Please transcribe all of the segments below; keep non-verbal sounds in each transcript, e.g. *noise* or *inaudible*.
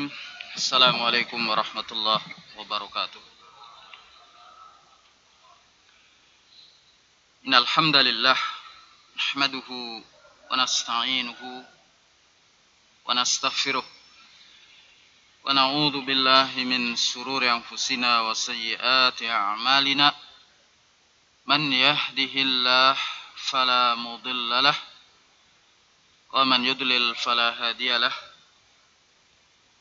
الرجيم السلام عليكم ورحمة الله وبركاته إن الحمد لله نحمده ونستعينه ونستغفره ونعوذ بالله من سرور أنفسنا وسيئات أعمالنا من يهده الله فلا مضل له ومن يضلل فلا هادي له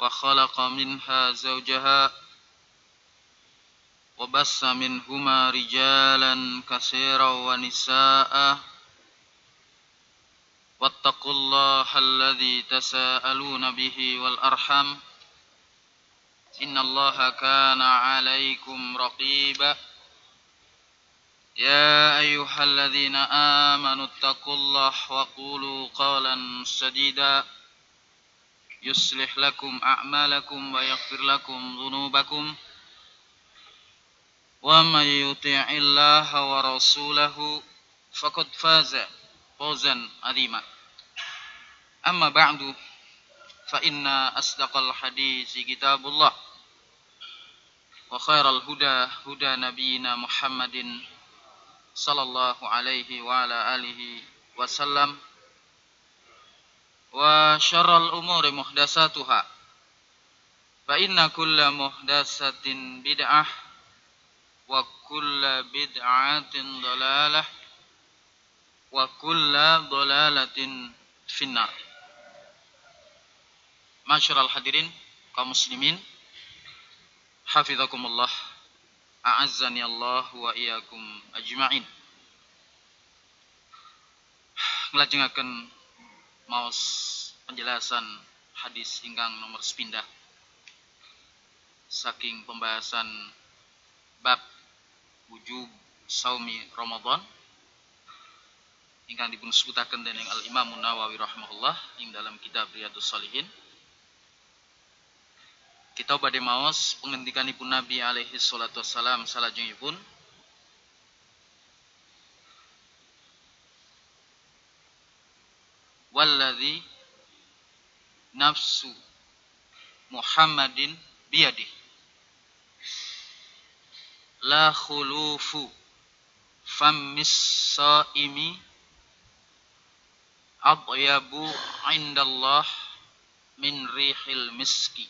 وخلق منها زوجها وبس منهما رجالا كثيرا ونساء واتقوا الله الذي تساءلون به والأرحم إن الله كان عليكم رقيبا يا أيها الذين آمنوا اتقوا الله وقولوا قولا سديدا يصلح لكم أعمالكم ويغفر لكم ذنوبكم ومن يطع الله ورسوله فقد فاز فوزا عظيما. أما بعد فإن أصدق الحديث كتاب الله وخير الهدى هدى نبينا محمد صلى الله عليه وعلى آله وسلم. وشر الأمور محدثاتها فإن كل محدثة بدعة وكل بدعة ضلالة وكل ضلالة في النار Masyarul hadirin kaum muslimin hafizakumullah a'azzani Allah wa iyyakum ajma'in nglajengaken maos penjelasan hadis ingkang nomor sepindah. Saking pembahasan bab wujub saumi Ramadan ingkang dipun sebutaken dening Al Imam Nawawi rahimahullah ing dalam kitab Riyadhus Shalihin kita badhe maos pengendikanipun Nabi alaihi salatu wassalam salajengipun walladzi nafsu Muhammadin biyadih. La khulufu fammis saimi adyabu indallah min rihil miski.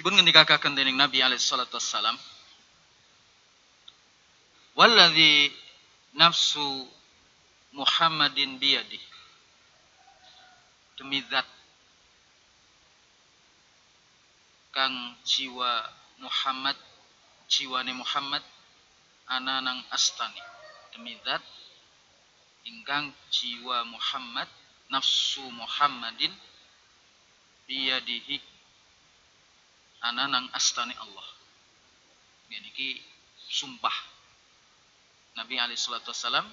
Dipun ngendikaken dening Nabi alaihi salatu wassalam. Walladzi nafsu Muhammadin biyadi Demi zat kang jiwa Muhammad jiwane Muhammad ana nang astani demi zat ingkang jiwa Muhammad nafsu Muhammadin biyadihi ana nang astani Allah. Niki sumpah. Nabi wasallam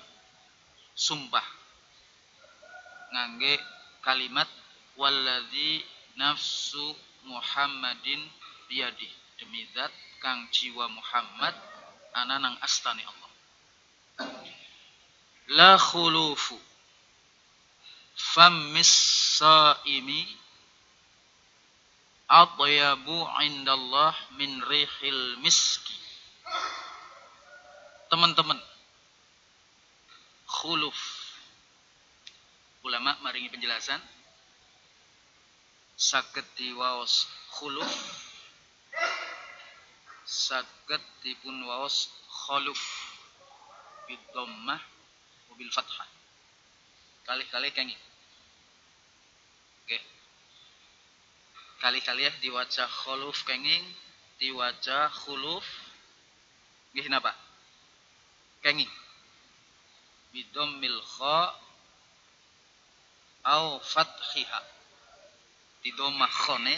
sumpah ngangge kalimat walladzi nafsu Muhammadin biyadi demi zat kang jiwa Muhammad ana nang astani Allah. La khulufu fammis saimi atyabu indallah min rihil miski. Teman-teman, khuluf. Ulama maringi penjelasan. Saged diwaos khuluf. Saged dipun waos khuluf. Bidammah mobil fathah. Kali-kali kenging. Oke. Kali-kali ya diwaca khuluf kenging, diwaca khuluf nggih napa? Kenging. Bidammil kha au fathiha. Di domah khone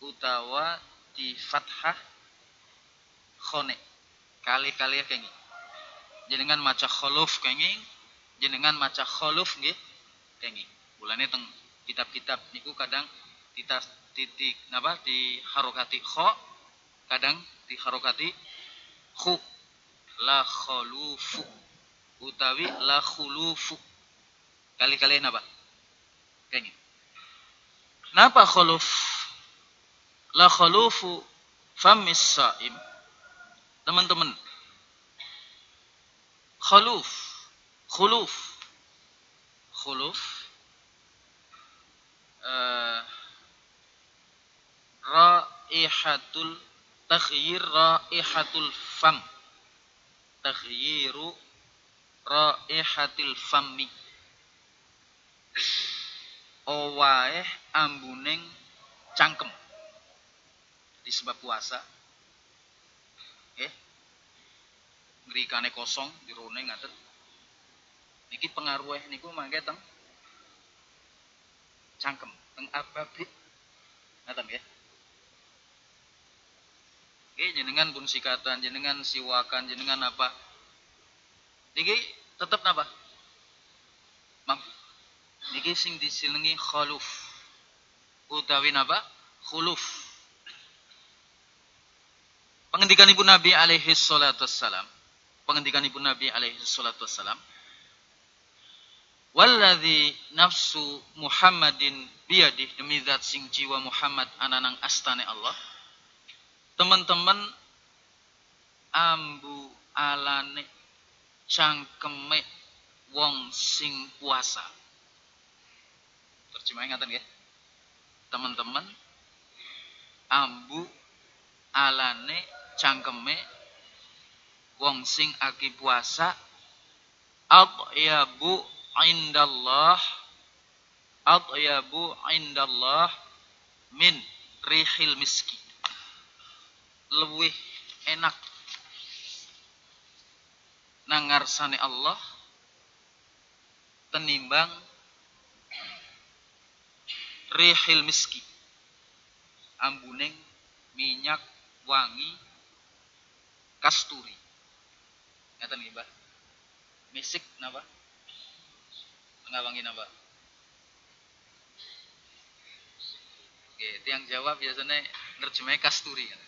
utawa di fathah khone. Kali-kali kenging jenengan maca khuluf kenging jenengan maca khuluf nggih kenging bulane teng kitab-kitab niku kadang kita titik napa di harokati kho kadang di harokati khu. La khulufu utawi la khulufu. Kali-kali napa kenging napa khuluf? La khulufu famis saim. Teman-teman. Khuluf. Khuluf. Khuluf. Uh, raihatul taghyir raihatul fam. Taghyiru raihatil fammi. Owae ambuning cangkem. Di sebab puasa. Nggih ngrikane kosong dirone ngaten niki pengaruh niku mangke teng cangkem teng ababit ngaten nggih. Oke, jenengan pun sikatan, jenengan siwakan, jenengan apa? Niki tetap napa? Mampu. Niki sing disilengi khuluf. Utawi napa? Khuluf. Pengendikan ibu Nabi alaihi salatu wassalam. Pengendikan ibu Nabi alaihi salatu wassalam. Walladhi nafsu Muhammadin biyadih demi zat sing jiwa Muhammad ananang astane Allah teman-teman ambu alane cangkeme wong sing puasa. Terjemahnya ngaten ya. Teman-teman ambu alane cangkeme wong sing aki puasa. Atyabu indallah atyabu indallah min rihil miski. Lebih enak nangarsane Allah tenimbang rihil miski ambuning minyak wangi kasturi ngeten nggih Mbah misik napa wangi napa Oke, tiang jawab biasanya nerjemahnya kasturi. Kan?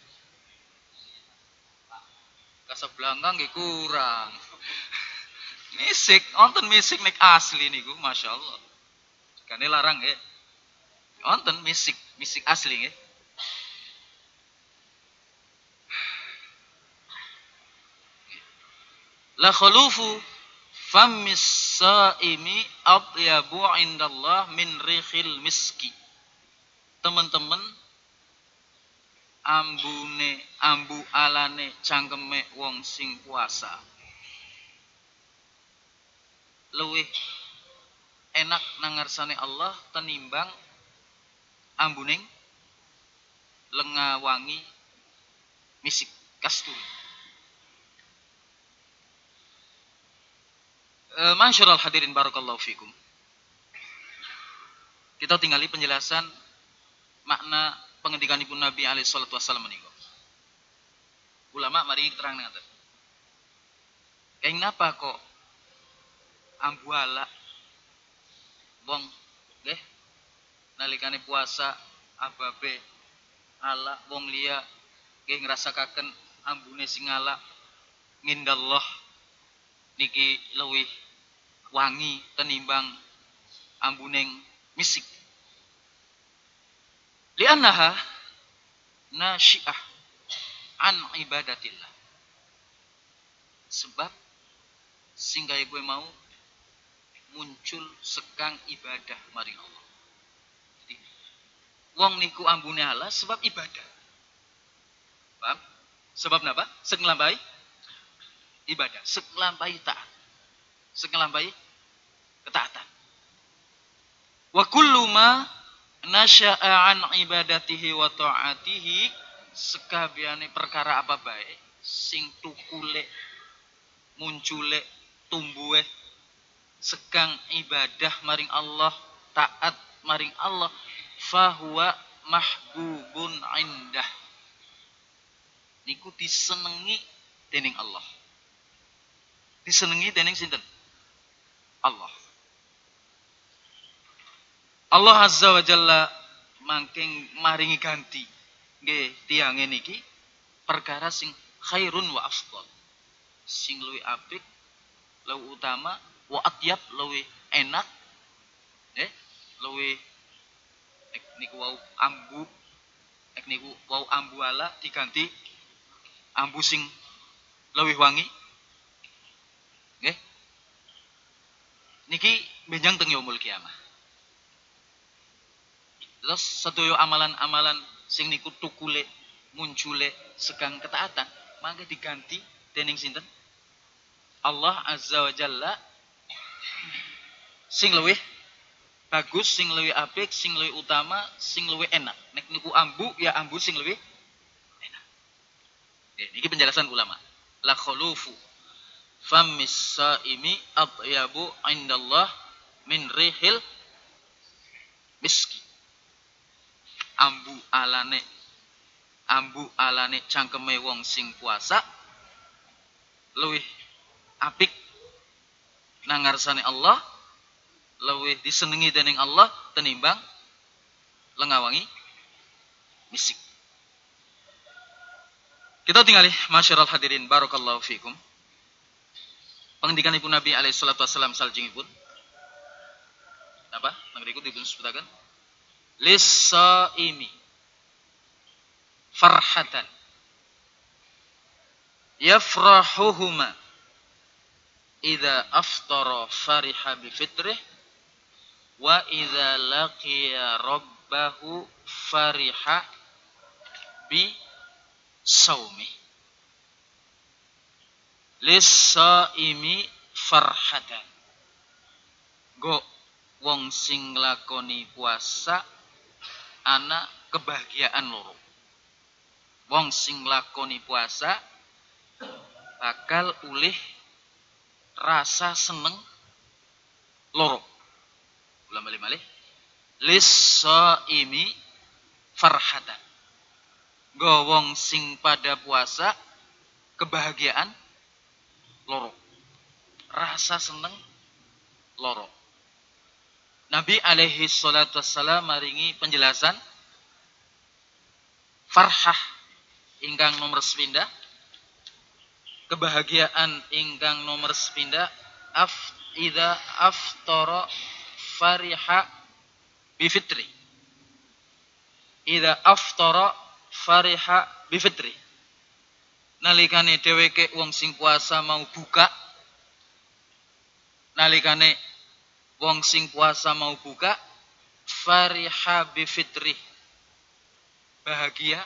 Kasablanka nggih kurang. *laughs* Misik, wonten misik nek asli niku masyaallah. Kane larang nggih. Wonten misik, misik asli nggih. La khulufu fammis saimi atyabu indallah min rihil miski. Teman-teman ambune ambu alane cangkeme wong sing puasa. Luwih enak nangarsane Allah tenimbang ambuning lenga wangi misik kasturi e, Masyarul hadirin barakallahu fikum. Kita tinggali penjelasan makna pengendikan ibu Nabi alaihi wasallam menika. Ulama mari terang ngaten. Kayak napa kok ambuala wong nggih nalikane puasa ababe ala wong liya nggih ngrasakaken ambune sing ala ngindallah niki luwih wangi tenimbang ambuning misik Liannaha nasyiah an ibadatillah. Sebab sehingga gue mau muncul sekang ibadah mari Allah. Jadi wong niku ambune Allah sebab ibadah. Paham? Sebab napa? Seklambai ibadah, seklambai taat. Seklambai ketaatan. Wa kullu ma nasya'a an ibadatihi wa ta'atihi sekabiane perkara apa baik sing tukule muncule tumbuhe sekang ibadah maring Allah taat maring Allah fahuwa mahbubun indah. Niku disenengi dening Allah. Disenengi dening sinten? Allah Allah azza wa jalla mangking maringi ganti. Nggih tiange niki perkara sing khairun wa afdal. Sing luwih apik luwih utama wa atyab luwih enak eh luwih ek niku wau ambu ek niku wau ambu ala diganti ambu sing luwih wangi. Nggih. Niki benjang teng yaumul kiamah terus sedoyo amalan-amalan sing niku tukule muncule segang ketaatan mangke diganti dening sinten? Allah azza wa jalla. Sing luwih bagus sing luwih apik sing luwih utama sing luwih enak. Nek niku ambu ya ambu sing luwih enak. Niki penjelasan ulama. La khulufu famis saimi atyabu indallah min rihil miski ambu alane. Ambu alane cangkeme wong sing puasa. Luwih apik nangarsane Allah. Luwih disenengi dening Allah tenimbang lengawangi misik. Kita tinggali masyarakat hadirin barakallahu fikum. Pengendikan ibu Nabi alaihi salatu wassalam saljengipun apa? Nangriku dipun sebutaken lis saimi farhatan. Yafrahuhuma. Idza aftara fariha bi fitrih wa idza laqiya rabbahu fariha bi saumi lisaimi farhatan. Go wong sing lakoni puasa ana kebahagiaan loro. Wong sing lakoni puasa bakal ulih rasa seneng loro. Ulang balik malih. Lis-saimi farhatan gowong sing pada puasa kebahagiaan loro. Rasa seneng loro Nabi alaihi salatu wassalam maringi penjelasan farhah ingkang nomor sepindah kebahagiaan ingkang nomor sepindah af ida aftara fariha bifitri. Ida aftara fariha bifitri. Nalikane dheweke wong sing puasa mau buka nalikane wong sing puasa mau buka fariha bifitri bahagia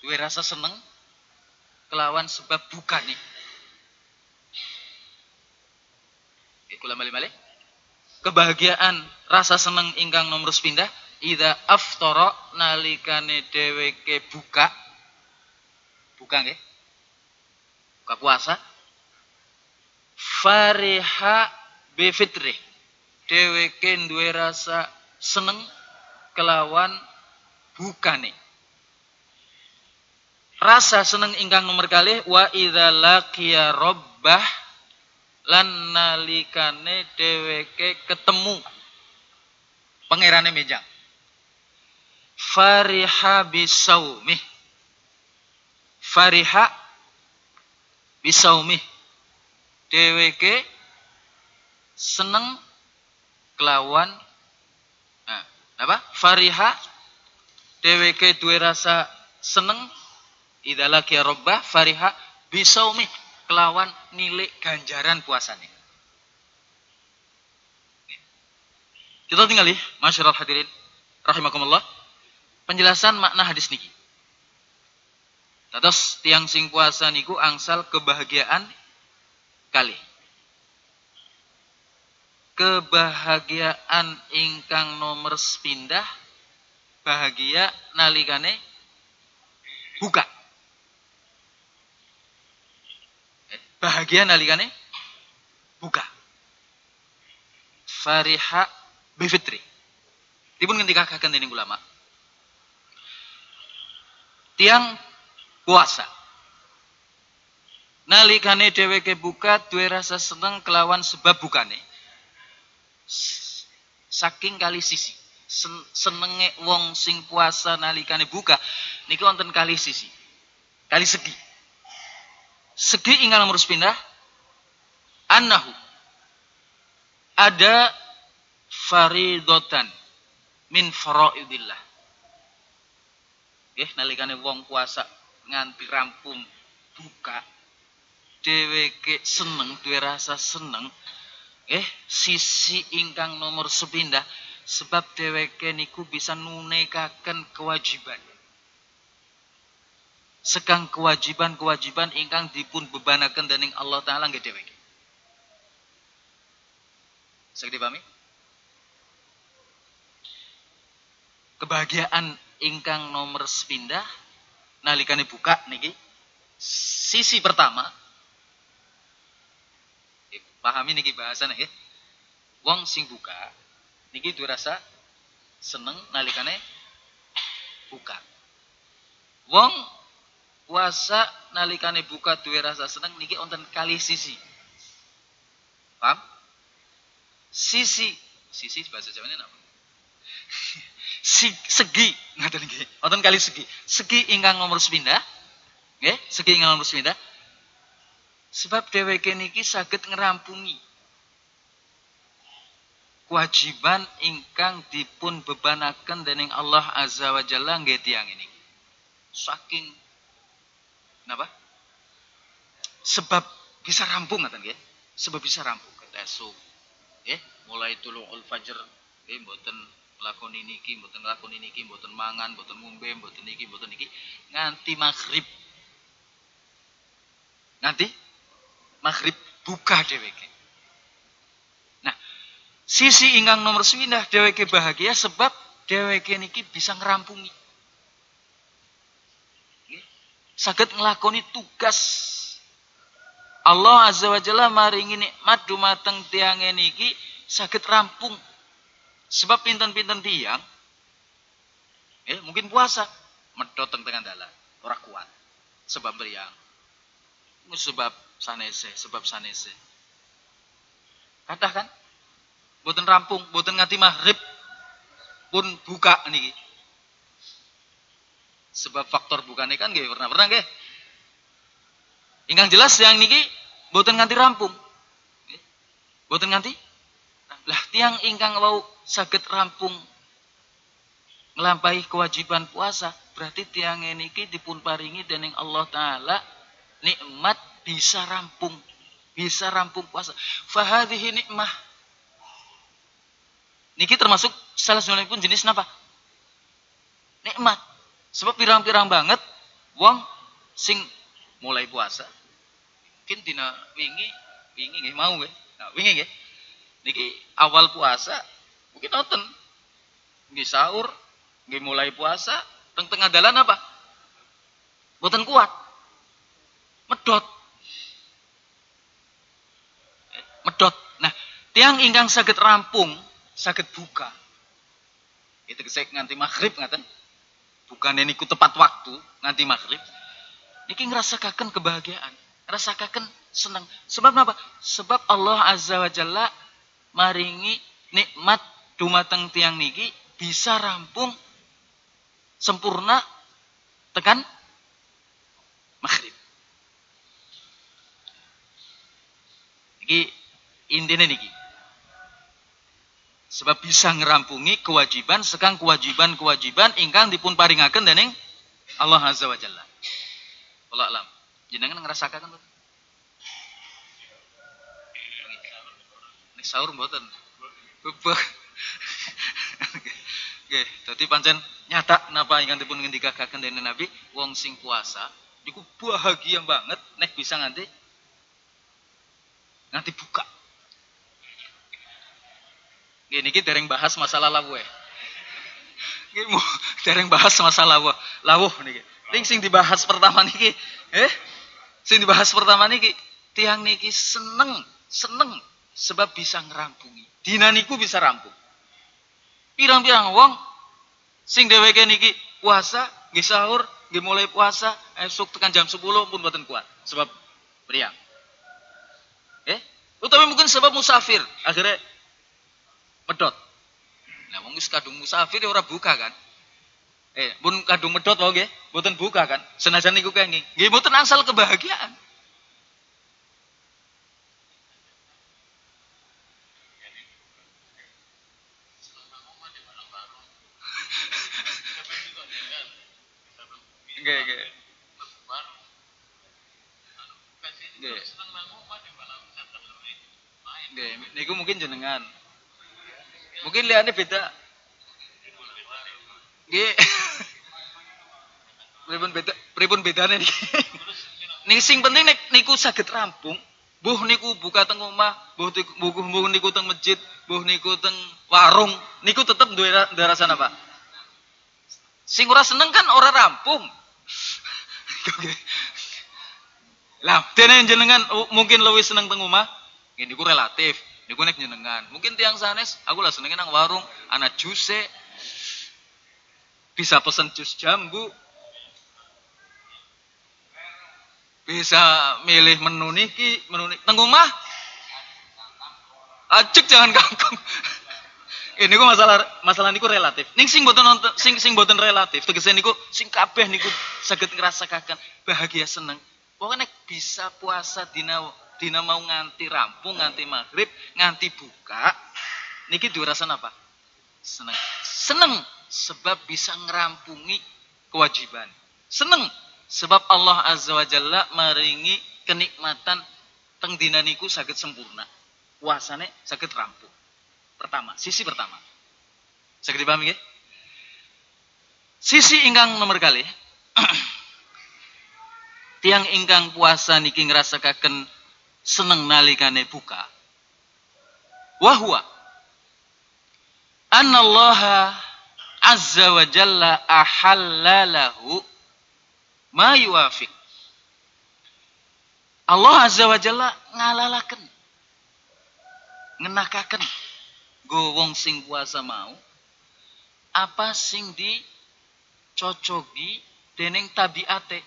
duwe rasa seneng kelawan sebab buka nih. Kula mali-mali. Kebahagiaan rasa seneng ingkang nomor sepindah ida aftara nalikane dheweke buka. Buka nggih? Buka puasa. Fariha bi fitri dheweke duwe rasa seneng kelawan bukane. Rasa seneng ingkang nomor kali wa idza laqiya rabbah lan nalikane dheweke ketemu pangerane mejang fariha bisaumi fariha bisaumi dheweke seneng kelawan nah, apa fariha dheweke duwe rasa seneng idalaki robbah fariha bisaumi kelawan nilai ganjaran puasanya. Kita tinggal tinggali masyarakat hadirin rahimakumullah penjelasan makna hadis niki. Terus tiang sing puasa niku angsal kebahagiaan kali. Kebahagiaan ingkang nomor sepindah bahagia nalikane buka. bahagia nalikane buka. Fariha bifitri. Dipun ngendikaken dening ulama. Tiang puasa. Nalikane dheweke buka duwe rasa seneng kelawan sebab bukane. Saking kali sisi. Senenge wong sing puasa nalikane buka niki wonten kali sisi. Kali segi. Segi ingkang nomor pindah annahu ada faridotan min faraidillah. Nggih nalikane wong puasa nganti rampung buka dheweke seneng duwe rasa seneng eh sisi ingkang nomor sepindah sebab dheweke niku bisa nunekaken kewajiban. Sekang kewajiban-kewajiban ingkang dipun bebanaken dening Allah taala nggih dheweke. Saged dipahami? Kebahagiaan ingkang nomor sepindah nalikane buka niki. Sisi pertama pahami niki bahasa niki wong sing buka niki duwe rasa seneng nalikane buka. Wong puasa nalikane buka duwe rasa seneng niki wonten kali sisi. Paham? Sisi sisi bahasa Jawa ini apa *laughs* si, segi ngaten nggih. Wonten kali segi. Segi ingkang nomor sepindah nggih? Segi ingkang nomor sepindah sebab dheweke niki saged ngerampungi kewajiban ingkang dipun bebanaken dening Allah Azza wa Jalla nggih tiyang ini. Saking napa? Sebab bisa rampung ngaten nggih. Sebab bisa rampung. Esuk nggih mulai tuluul fajr nggih mboten lakoni niki mboten lakoni niki mboten mangan mboten ngombe mboten niki mboten niki nganti maghrib. Nganti maghrib buka dheweke nah sisi ingkang nomor swindah dheweke bahagia sebab dheweke niki bisa ngerampungi saged nglakoni tugas Allah Azza wa Jalla maringi nikmat dumateng tiang niki saged rampung Sebab pinten-pinten tiang, eh, mungkin puasa, medot teng tengah dalan, ora kuat. Sebab beriang. Sebab sanese, sebab sanese. Katakan, boten rampung, boten ngati maghrib pun buka niki. Sebab faktor bukane kan nggih pernah-pernah nggih. Ingkang jelas yang niki boten nganti rampung. Boten nganti lah tiang ingkang wau saged rampung nglampahi kewajiban puasa, berarti tiang niki dipun paringi dening Allah taala nikmat bisa rampung, bisa rampung puasa. Fahadhihi nikmah. Niki termasuk salah satu pun jenis napa? Nikmat. Sebab pirang-pirang banget wong sing mulai puasa. Mungkin dina wingi wingi nggih mau nggih. Nah, wingi nggih niki awal puasa mungkin nonton nggih sahur nggih mulai puasa teng tengah dalan apa boten kuat medot nah tiang ingkang saged rampung saged buka. Itu kesek nganti maghrib ngaten bukan niku tepat waktu nganti maghrib. Niki ngerasakaken kebahagiaan ngerasakaken senang sebab apa sebab Allah azza wa jalla maringi nikmat dumateng tiang niki bisa rampung sempurna tekan maghrib. Iki intinya niki. Sebab bisa ngerampungi kewajiban sekang kewajiban-kewajiban ingkang dipun paringaken dening Allah Azza wa Jalla. Allah alam. Jenengan ngerasakan betul? sahur mboten. Bebek. Oke, dadi pancen nyata napa ingkang dipun ngendikaken dening Nabi, wong sing puasa niku bahagia banget nek bisa nganti nganti buka. Gini niki dereng bahas masalah lawuh. Nggih mau *laughs* dereng bahas masalah lawuh. Lawuh niki. Ning sing dibahas pertama niki, eh? Sing dibahas pertama niki tiang niki seneng, seneng sebab bisa ngerampungi. Dinaniku bisa rampung. Pirang-pirang wong sing dheweke niki puasa, nggih sahur, nggih mulai puasa, esuk tekan jam 10 pun mboten kuat sebab priang. Eh, utawi mungkin sebab musafir, akhirnya medot. Nah, wong wis kadung musafir ya ora buka kan? Eh, pun kadung medot wae nggih, mboten buka kan? Senajan niku kenging. Nggih mboten asal kebahagiaan. Nggih, nggih. Nggih. Nggih, niku mungkin jenengan. Mungkin liane beda. Nggih. *laughs* Pripun beda pripun bedane niki? *laughs* Ning sing penting nek niku saged rampung, buh niku buka teng omah, buh niku buh niku teng masjid, buh niku teng warung, niku tetep duwe rasa apa? Sing ora seneng kan ora rampung. *laughs* Lah, dene jenengan mungkin lebih seneng teng omah, ini ku relatif. Niku nek jenengan. Mungkin tiang sanes, aku lah seneng nang warung, ana juse. Bisa pesen jus jambu. Bisa milih menu niki, menu niki. Teng omah Ajek jangan kangkung. *laughs* Ini ku masalah masalah niku relatif. Ning sing boten sing sing boten relatif tegese niku sing kabeh niku saged ngrasakaken bahagia seneng. Pokoknya bisa puasa dina dina mau nganti rampung, nganti maghrib, nganti buka, niki rasa apa? Seneng. Seneng sebab bisa ngerampungi kewajiban. Seneng sebab Allah Azza wa Jalla maringi kenikmatan teng dina niku saged sempurna. Puasane saged rampung. Pertama, sisi pertama. Saged dipahami nggih? Sisi ingkang nomor kali *clears throat* tiang ingkang puasa niki ngrasakaken seneng nalikane buka. Wahwa annallaha azza wa jalla ahallalahu ma yuwafiq. Allah azza wa jalla ngalalaken ngenakaken. Go wong sing puasa mau apa sing dicocogi dening tabiate?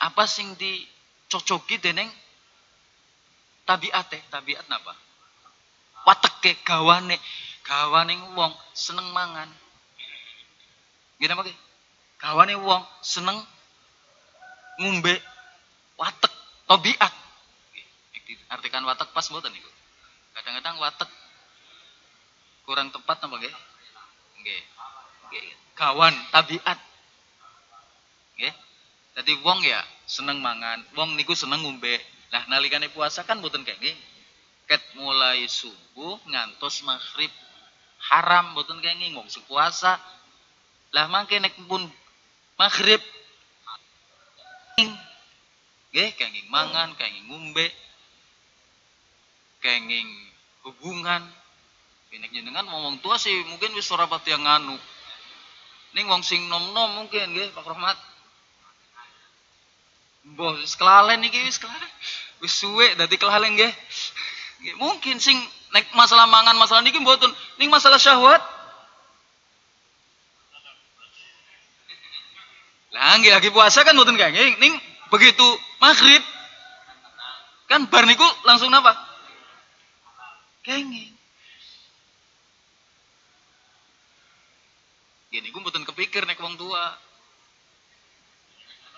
Apa sing dicocoki dening tabiate tabiat napa? Wateke gawane gawane wong seneng mangan. Gini apa gawane wong seneng ngumbe watek tabiat. Artikan watek pas mboten niku? Kadang-kadang watek kurang tepat napa nggih? Nggih. Gawan tabiat. Nggih. Jadi wong ya seneng mangan, wong niku seneng ngombe. Lah nalikane puasa kan mboten kenging. Ket mulai subuh ngantos maghrib haram mboten kenging wong sing puasa. Lah mangke nek pun maghrib nggih kenging mangan, kenging ngombe. Kenging hubungan. Nek jenengan ngomong tua sih mungkin wis ora pati nganu. Ning wong sing nom-nom mungkin nggih Pak Rahmat Mbah wis kelalen iki wis kelalen. Wis suwe dadi kelalen nggih. Mungkin sing nek masalah mangan masalah niki mboten ning masalah syahwat. Lah nggih lagi puasa kan mboten kenging ning begitu maghrib kan bar niku langsung napa? Kenging. Gini gue mboten kepikir nek wong tua.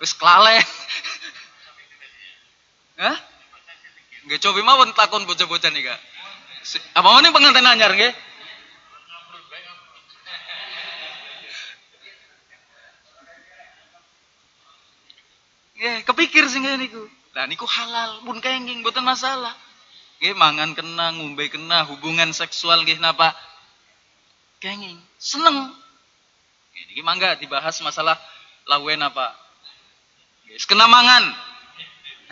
Wis kelalen. Hah? Nggih coba mawon takon bocah-bocah nih kak. Apa mana pengantin anyar nggih? Nggih, kepikir sih nggih niku. Lah niku halal pun kenging mboten masalah. Nggih mangan kena, ngombe kena, hubungan seksual nggih napa? Kenging. Seneng. Niki mangga dibahas masalah lawen apa? Kena mangan.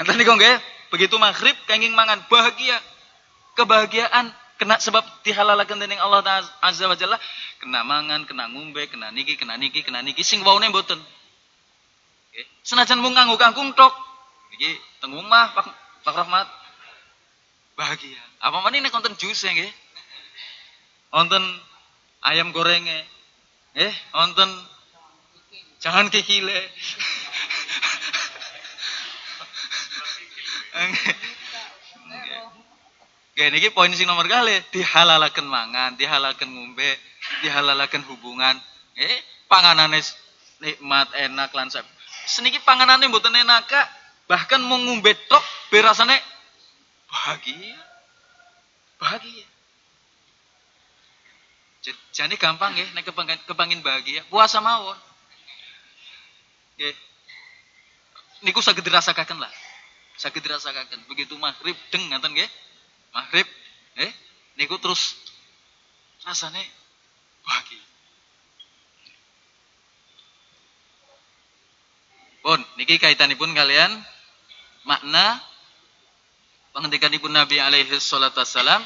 Enten niku nggih, begitu maghrib kenging mangan bahagia. Kebahagiaan kena sebab dihalalaken dening Allah Azza wa Jalla kena mangan, kena ngumbe, kena niki, kena niki, kena niki sing waune mboten. Nggih. Senajan mung kangkung tok. Niki teng omah Pak Pak Rahmat bahagia. Apa meneh nek wonten jus nggih? Wonten ayam gorengnya. Eh, nonton jangan kikile. *laughs* Oke, niki poin sing nomor kali dihalalaken mangan, dihalalaken ngombe, dihalalaken hubungan. Eh, panganane nikmat, enak lan Seniki panganane mboten enak, bahkan mau ngombe tok berasane bahagia. Bahagia. Jadi gampang ya, nek kepangin bahagia, puasa mawon. Nggih. Niku saged dirasakaken lah. Saged dirasakaken. Begitu maghrib deng ngaten nggih. Maghrib eh niku terus rasane bahagia. Pun niki kaitanipun kalian makna pengendikanipun Nabi alaihi salatu wassalam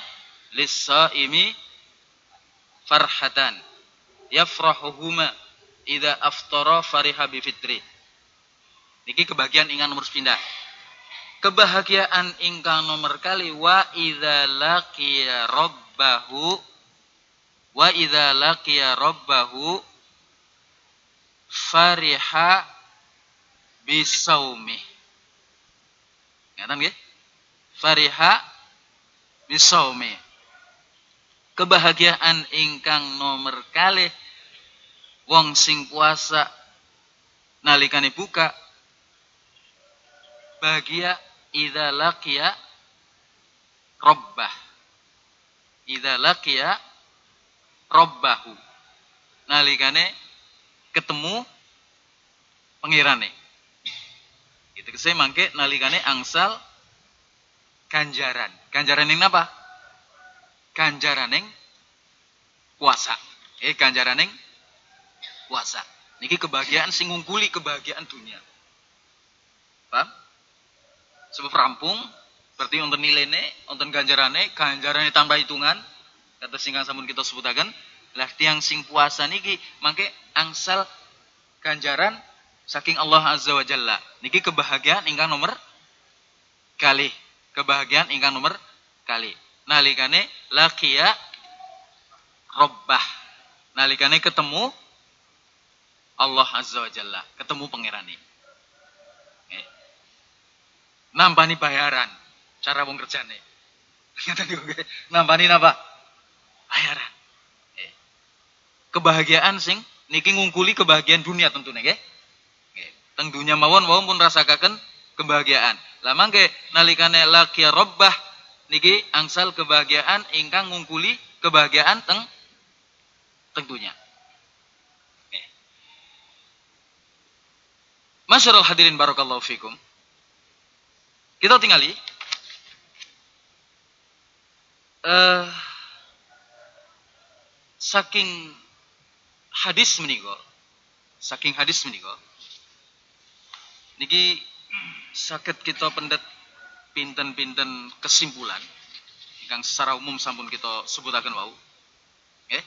lis-saimi farhatan yafrahuhuma idza aftara fariha bi fitri. Niki kebahagiaan ingkang nomor pindah. Kebahagiaan ingkang nomor kali wa idza laqiya rabbahu wa idza laqiya rabbahu fariha bisaumi. Ngaten nggih? Fariha bisaumi kebahagiaan ingkang nomor kali wong sing puasa nalikane buka bahagia idza laqiya rabbah idza laqiya rabbahu nalikane ketemu pengirane itu kese mangke nalikane angsal ganjaran ganjaran ini apa ganjaraning puasa. Eh ganjaraning puasa. Niki kebahagiaan sing ngungkuli kebahagiaan dunia. Paham? Sebab rampung berarti untuk nilainya, untuk ganjarane, ganjarane tanpa hitungan. Kata singkat samun kita sebutakan, lah tiang sing puasa niki mangke angsal ganjaran saking Allah Azza wa Jalla. Niki kebahagiaan ingkang nomor kali. Kebahagiaan ingkang nomor kali nalikane lakia robbah nalikane ketemu Allah Azza wa Jalla ketemu pangerane eh. Nampani bayaran. Cara wong kerjane. *laughs* Nampani napa bayaran. Eh. kebahagiaan sing niki ngungkuli kebahagiaan dunia tentunya nggih? Teng dunia mawon wong pun rasakan kebahagiaan. Lama ke nalikane lakia robbah niki angsal kebahagiaan ingkang ngungkuli kebahagiaan teng tentunya. Masyarul hadirin barakallahu fikum. Kita tinggali uh, saking hadis menika saking hadis menika niki sakit kita pendet pinten-pinten kesimpulan ingkang secara umum sampun kita sebutaken wau. Nggih.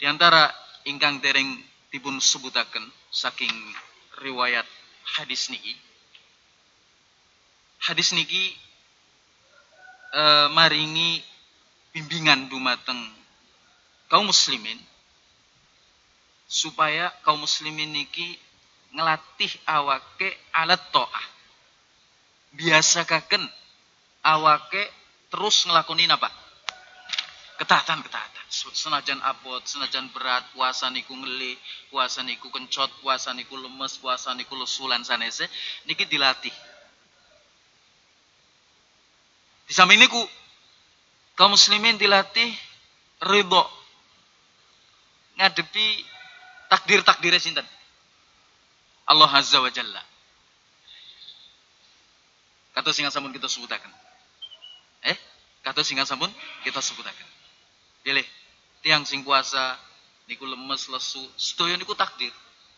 Di antara ingkang dereng dipun sebutaken saking riwayat hadis niki. Hadis niki e, maringi bimbingan dumateng kaum muslimin supaya kaum muslimin niki ngelatih awake alat to'ah biasakaken awake terus ngelakuin apa? Ketaatan, ketaatan. Senajan abot, senajan berat, puasa niku ngeli, puasa niku kencot, puasa niku lemes, puasa niku lesulan sanese, niki dilatih. Di samping niku kaum muslimin dilatih ridho ngadepi takdir-takdir sinten? Allah Azza wa Jalla. Kata singa sampun kita sebutakan. Eh, kata singa sampun kita sebutakan. Pilih tiang sing puasa niku lemes lesu, sedaya niku takdir,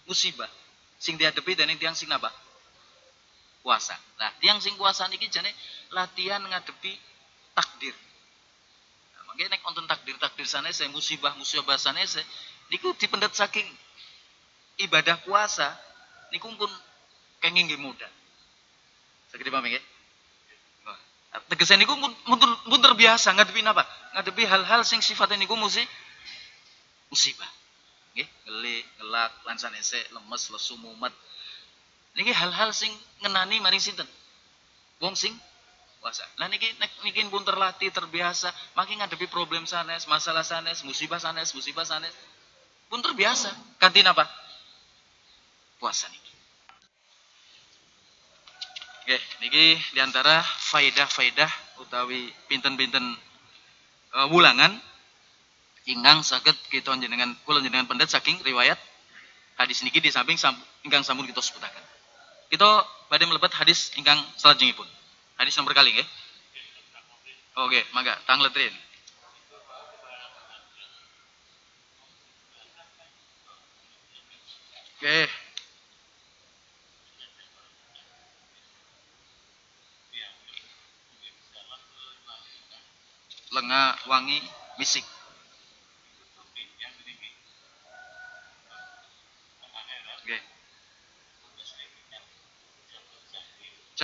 musibah. Sing dihadapi dan tiang sing napa? Puasa. Nah, tiang sing puasa niki jane latihan ngadepi takdir. Nah, makanya nek nonton takdir-takdir saya musibah musibah sana saya niku dipendet saking ibadah puasa niku pun kenging nggih mudah. Saged dipahami nggih? Tegese niku mun terbiasa ngadepi napa? Ngadepi hal-hal sing sifatnya niku mesti musibah. Nggih, geli, gelak, lan sanese, lemes, lesu, mumet. Niki hal-hal sing ngenani maring sinten? Wong sing puasa. Lah niki niki pun terlatih, terbiasa, makin ngadepi problem sanes, masalah sanes, musibah sanes, musibah sanes. Pun terbiasa. Kanti apa? Puasa niki. Oke, niki di antara faidah-faidah utawi pinten-pinten uh, wulangan ingkang saged kita jenengan kula jenengan pendet saking riwayat hadis niki di samping sam, ingkang sampun kita sebutaken. Kita badhe mlebet hadis ingkang salajengipun. Hadis nomber kali nggih. Oke, mangga tang letrin. Oke. Lenga wangi misik.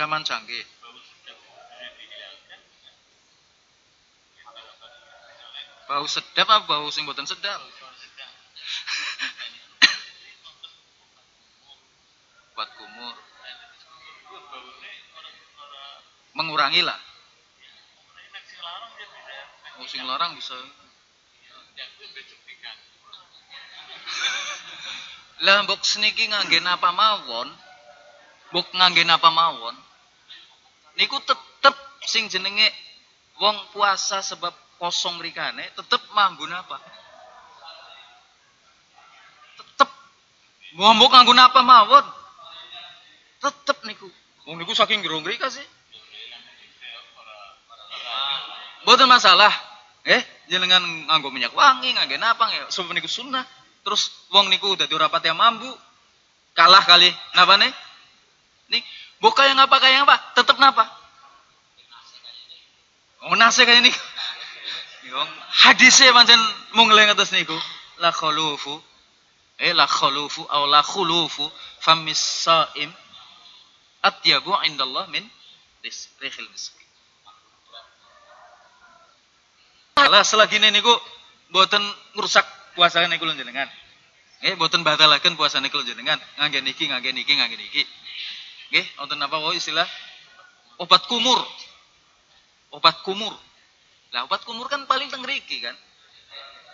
Zaman canggih. Bau sedap apa bau sing boten sedap? *coughs* Buat kumur. Mengurangi lah. Oh, sing larang bisa. Lah mbok sniki ngangge napa mawon? Mbok ngangge napa mawon? Niku tetep sing jenenge wong puasa sebab kosong rikane tetep mambu napa tetep. Ngomong nganggo napa mawon? Tetep niku. Wong niku saking gerong rika sih. Boten masalah, eh jenengan nganggo minyak wangi, nganggo napa ya, sebab niku sunnah. Terus wong niku dadi ora pati mambu, kalah kali napa nih? Nih Buka yang apa kayak apa? Tetap napa? Oh nase kayak ini. Hadisnya macam mengeleng atas niku. La khulufu. Eh la khulufu atau la khulufu famis saim atyabu indallah min rihil misk. Lah selagi niku buatan ngerusak puasa niku jenengan. Eh buatan batalaken puasa niku jenengan. Ngangge niki, ngangge niki, ngangge niki. Nggih, wonten apa wae istilah obat kumur. Obat kumur. Lah obat kumur kan paling teng riki kan.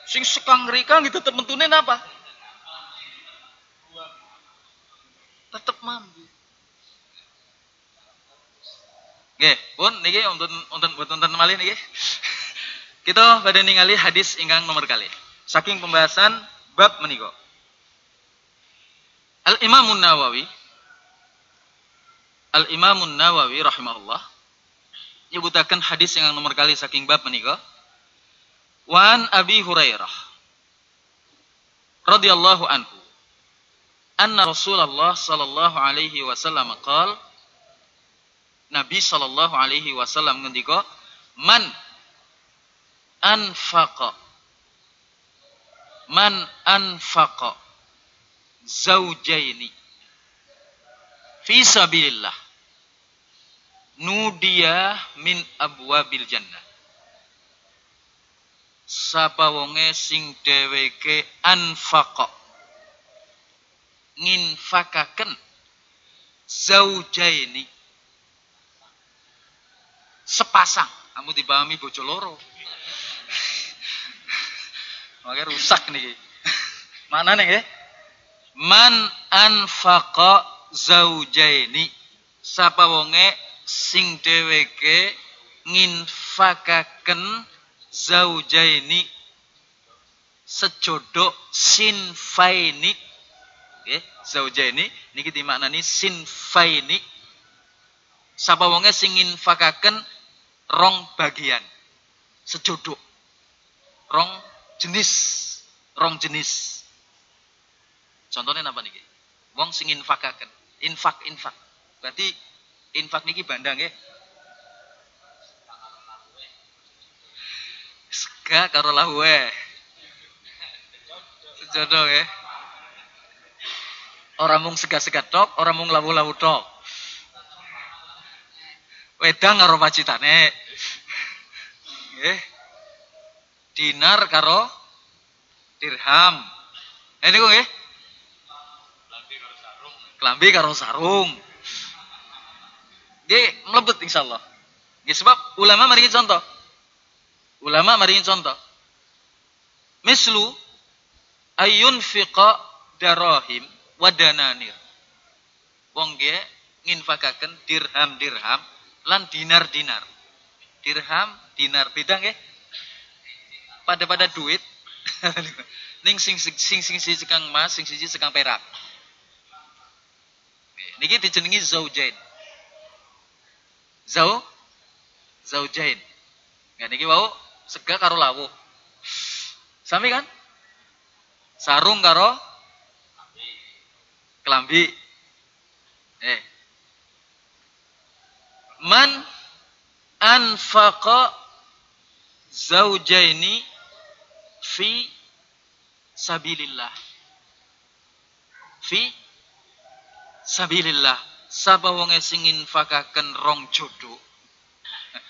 Sing sekang rika gitu tetep mentune apa? Tetep mampu. Nggih, pun niki wonten wonten wonten malih niki. *laughs* Kita pada ningali hadis ingkang nomor kali. Saking pembahasan bab menika. Al Imam Nawawi Al-Imamun Nawawi rahimahullah nyebutaken hadis yang nomor kali saking bab menika. Wan Abi Hurairah radhiyallahu anhu anna Rasulullah sallallahu alaihi wasallam qala Nabi sallallahu alaihi wasallam ngendika man anfaqa man anfaqa zaujaini fi sabilillah. Nudia min abwabil jannah. Sapa wonge sing dheweke anfaqa. Nginfakaken zaujaini. Sepasang. Kamu dipahami bojo loro. *laughs* Makanya rusak nih. Mana nih? Man anfaqa zaujaini. Sapa wonge sing dheweke nginfakaken zaujaini. Sejodo sinfaini. Nggih zaujaini. Niki dimaknani sinfaini. Sapa wonge sing nginfakaken rong bagian. Sejodo rong jenis. Rong jenis. Contohnya apa niki? Wong sing nginfakaken infak infak. Berarti infak niki bandang ya? Sega karo lahue jodoh ya. Orang mung sega-sega tok orang mung lawu-lawu tok. Wedang karo pacitane nggih. Dinar karo dirham. Ini kok nggih? Kelambi karo sarung. Nggih mlebet insyaallah. Nggih sebab ulama mari contoh. Ulama mari contoh. Mislu ayun fiqa darahim wa dananir. Wong nggih nginfakaken dirham-dirham lan dinar-dinar. Dirham, dinar beda nggih? Pada pada duit *laughs* ning sing sing sing sing sekang emas, sing siji sekang perak. Niki dijenengi zaujain. Zau zaujain. Ya niki wau sega karo lawuh. Sami kan? Sarung karo kelambi. Eh. Man anfaqa zaujaini fi sabilillah. Fi sabilillah. Sapa wong sing infakaken rong jodoh.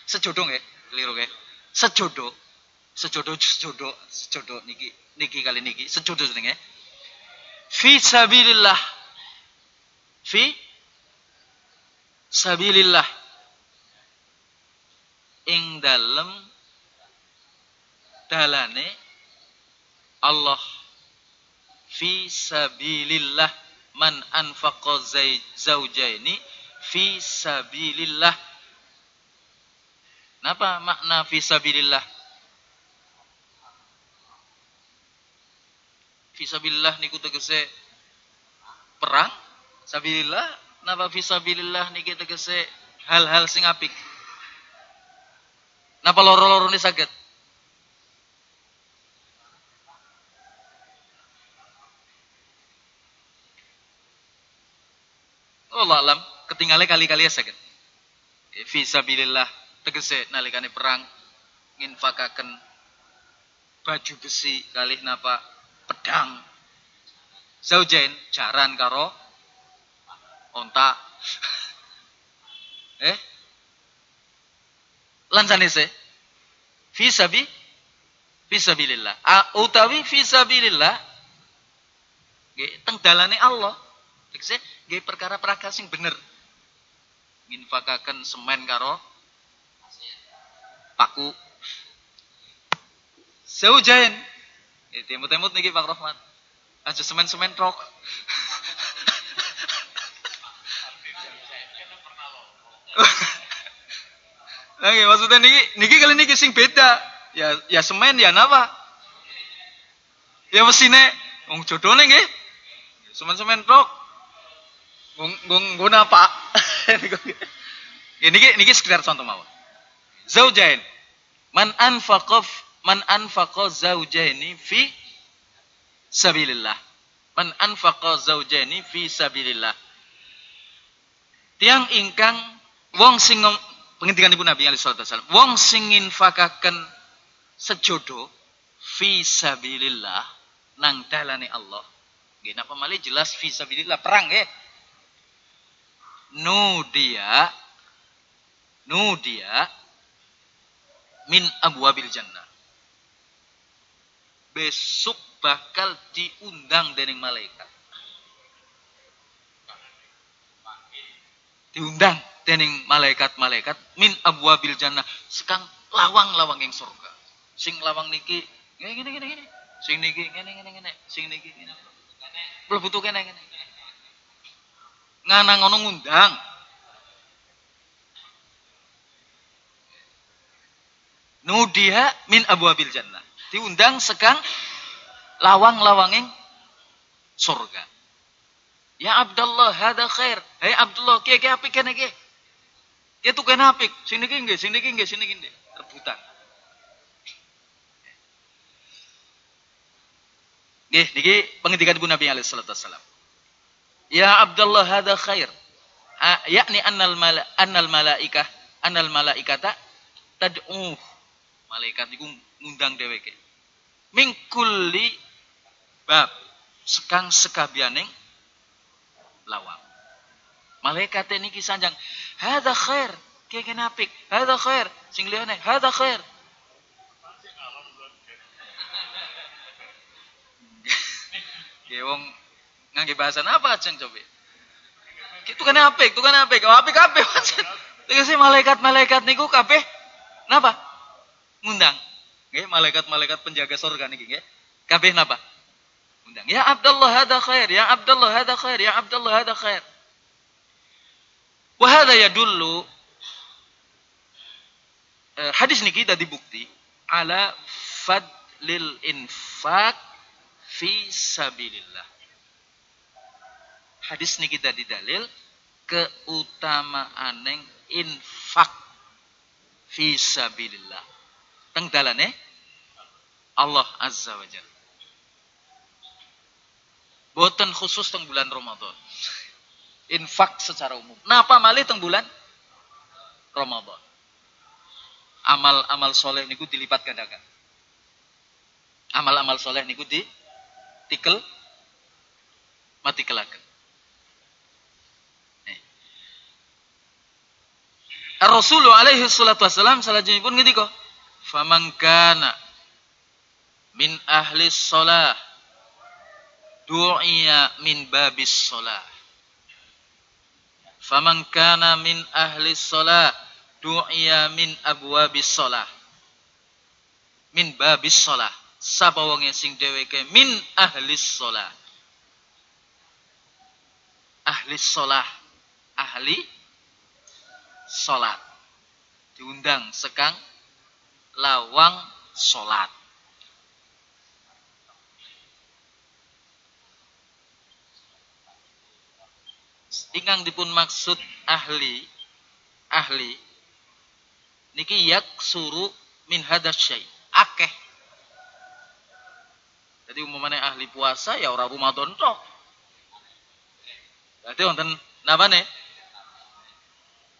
Sejodoh nggih, keliru nggih. Sejodoh. Sejodoh sejodoh sejodoh niki niki kali niki sejodoh jenenge. Fi sabilillah. Fi sabilillah. Ing dalem dalane Allah fi sabilillah man anfaqa zaujaini fi sabilillah Napa makna fi sabilillah? Fi sabilillah niku tegese perang. Sabilillah napa fi sabilillah niki tegese hal-hal sing apik. Napa loro-loro ini sakit? Allah alam ketinggalan kali-kali ya sakit. Fisabilillah tegese nalikane perang nginfakaken baju besi kali napa pedang. Zaujain jaran karo onta. *laughs* eh? Lan sanese fisabi fisabilillah. Utawi fisabilillah nggih teng dalane Allah. Tegese nggih perkara-perkara sing bener. Nginfakaken semen karo paku. Zaujain. Eh temut-temut niki Pak Rahman. Aja semen-semen trok. Lagi *laughs* maksudnya niki niki kali niki sing beda. Ya ya semen ya napa? Ya mesine wong jodone nggih. Semen-semen trok. Nggon apa? Ya niki niki sekedar contoh mawon. Zaujain. Man anfaqa man anfaqa zaujaini fi sabilillah. Man anfaqa zaujaini fi sabilillah. Tiang ingkang wong sing pengintikan ibu Nabi alaihi wasallam. Wong sing infakaken sejodo fi sabilillah nang dalane Allah. Nggih napa malih jelas fi sabilillah perang nggih. Nudia nudia min abwabil jannah. Besok bakal diundang dening malaikat. Diundang dening malaikat-malaikat min abwabil jannah sekang lawang-lawang yang surga. Sing lawang niki ngene ngene ngene. Sing niki ngene ngene ngene. Sing niki ngene. Mlebu kene ngene. Ngana ngono ngundang. Nudiha min abwabil jannah. Diundang sekang lawang-lawanging surga. Ya Abdullah, hada khair. Hei Abdullah, kia kia apik kia. Kia tuh kena apik. Sini niki nggih, sini niki nggih, sini nggih. Rebutan. Nggih, niki pengendikan Nabi alaihi salatu wasallam. Ya Abdullah, hada khair. yakni annal mala annal malaikah annal malaikata tad'uh. Malaikat iku ngundang dheweke. Min kulli bab sekang sekabianing lawang. Malaikat niki sanjang, "Hadza khair." Kayak kenapik, "Hadza khair." Sing liyane, "Hadza khair." Ya *laughs* wong ngangge bahasa apa aja coba. Itu kan apa? Itu kan apa? Kau apa kabeh pancen. Tegese malaikat-malaikat niku kabeh napa? Ngundang. Nggih, malaikat-malaikat penjaga surga niki nggih. Kabeh napa? Ngundang. Ya Abdullah hada khair, ya Abdullah hada khair, ya Abdullah hada khair. Wa hadha yadullu eh, hadis niki tadi bukti ala fadlil infak fi sabilillah. Hadis niki tadi dalil keutamaan yang infak fi sabilillah. Teng dalane Allah Azza wa Jalla. Boten khusus teng bulan Ramadan. Infak secara umum. Napa malih teng bulan Ramadan? Amal-amal soleh niku dilipat gandakan. Amal-amal soleh niku di tikel mati kelakan. Rasulullah alaihi salatu wassalam salajengipun ngendika, "Faman kana min ahli shalah du'iya min babis shalah." Faman kana min ahli shalah du'iya min abwabis shalah. Min babis shalah. Sapa wong sing dheweke min ahli shalah. Ahli shalah. Ahli sholat. Diundang sekang lawang sholat. Ingkang dipun maksud ahli ahli niki yak suru min hadas syai akeh jadi umumnya ahli puasa ya orang Ramadan tok berarti wonten napa nih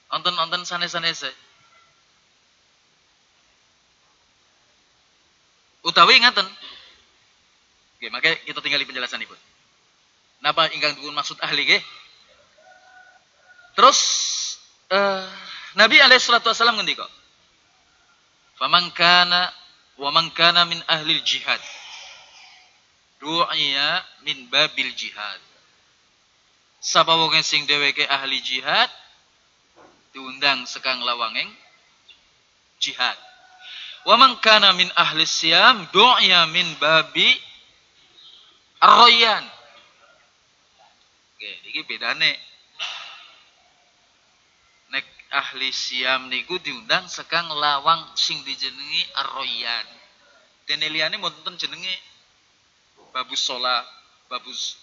Onten-onten sanes-sanese. Utawi ngaten. Oke, maka kita tinggali penjelasan ibu. Napa ingkang dipun maksud ahli nggih? Terus uh, Nabi alaihi salatu wasallam ngendika. Faman kana wa man kana min ahli jihad. Du'iya min babil jihad. Sapa wong sing dheweke ahli jihad diundang sekang lawangeng jihad. Wa man kana min ahli siyam du'ya min babi arroyan. Oke, iki bedane. Nek ahli siam niku diundang sekang lawang sing dijenengi arroyan. Dene liyane mboten jenenge babus sholat, babus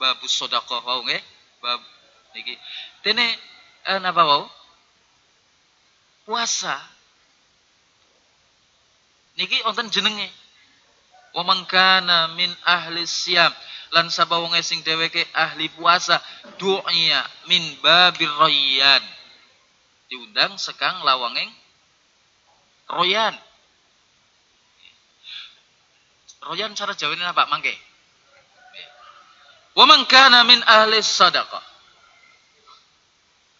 babus sedekah wau nggih. Bab niki. Dene eh, napa wau? Puasa. Niki wonten jenenge. Wa mangkana min ahli siam lan sapa wong sing dheweke ahli puasa du'ya min babir rayyan. Diundang sekang lawangeng royan royan cara jawabin apa mangke wa mangkana min ahli sadaqah.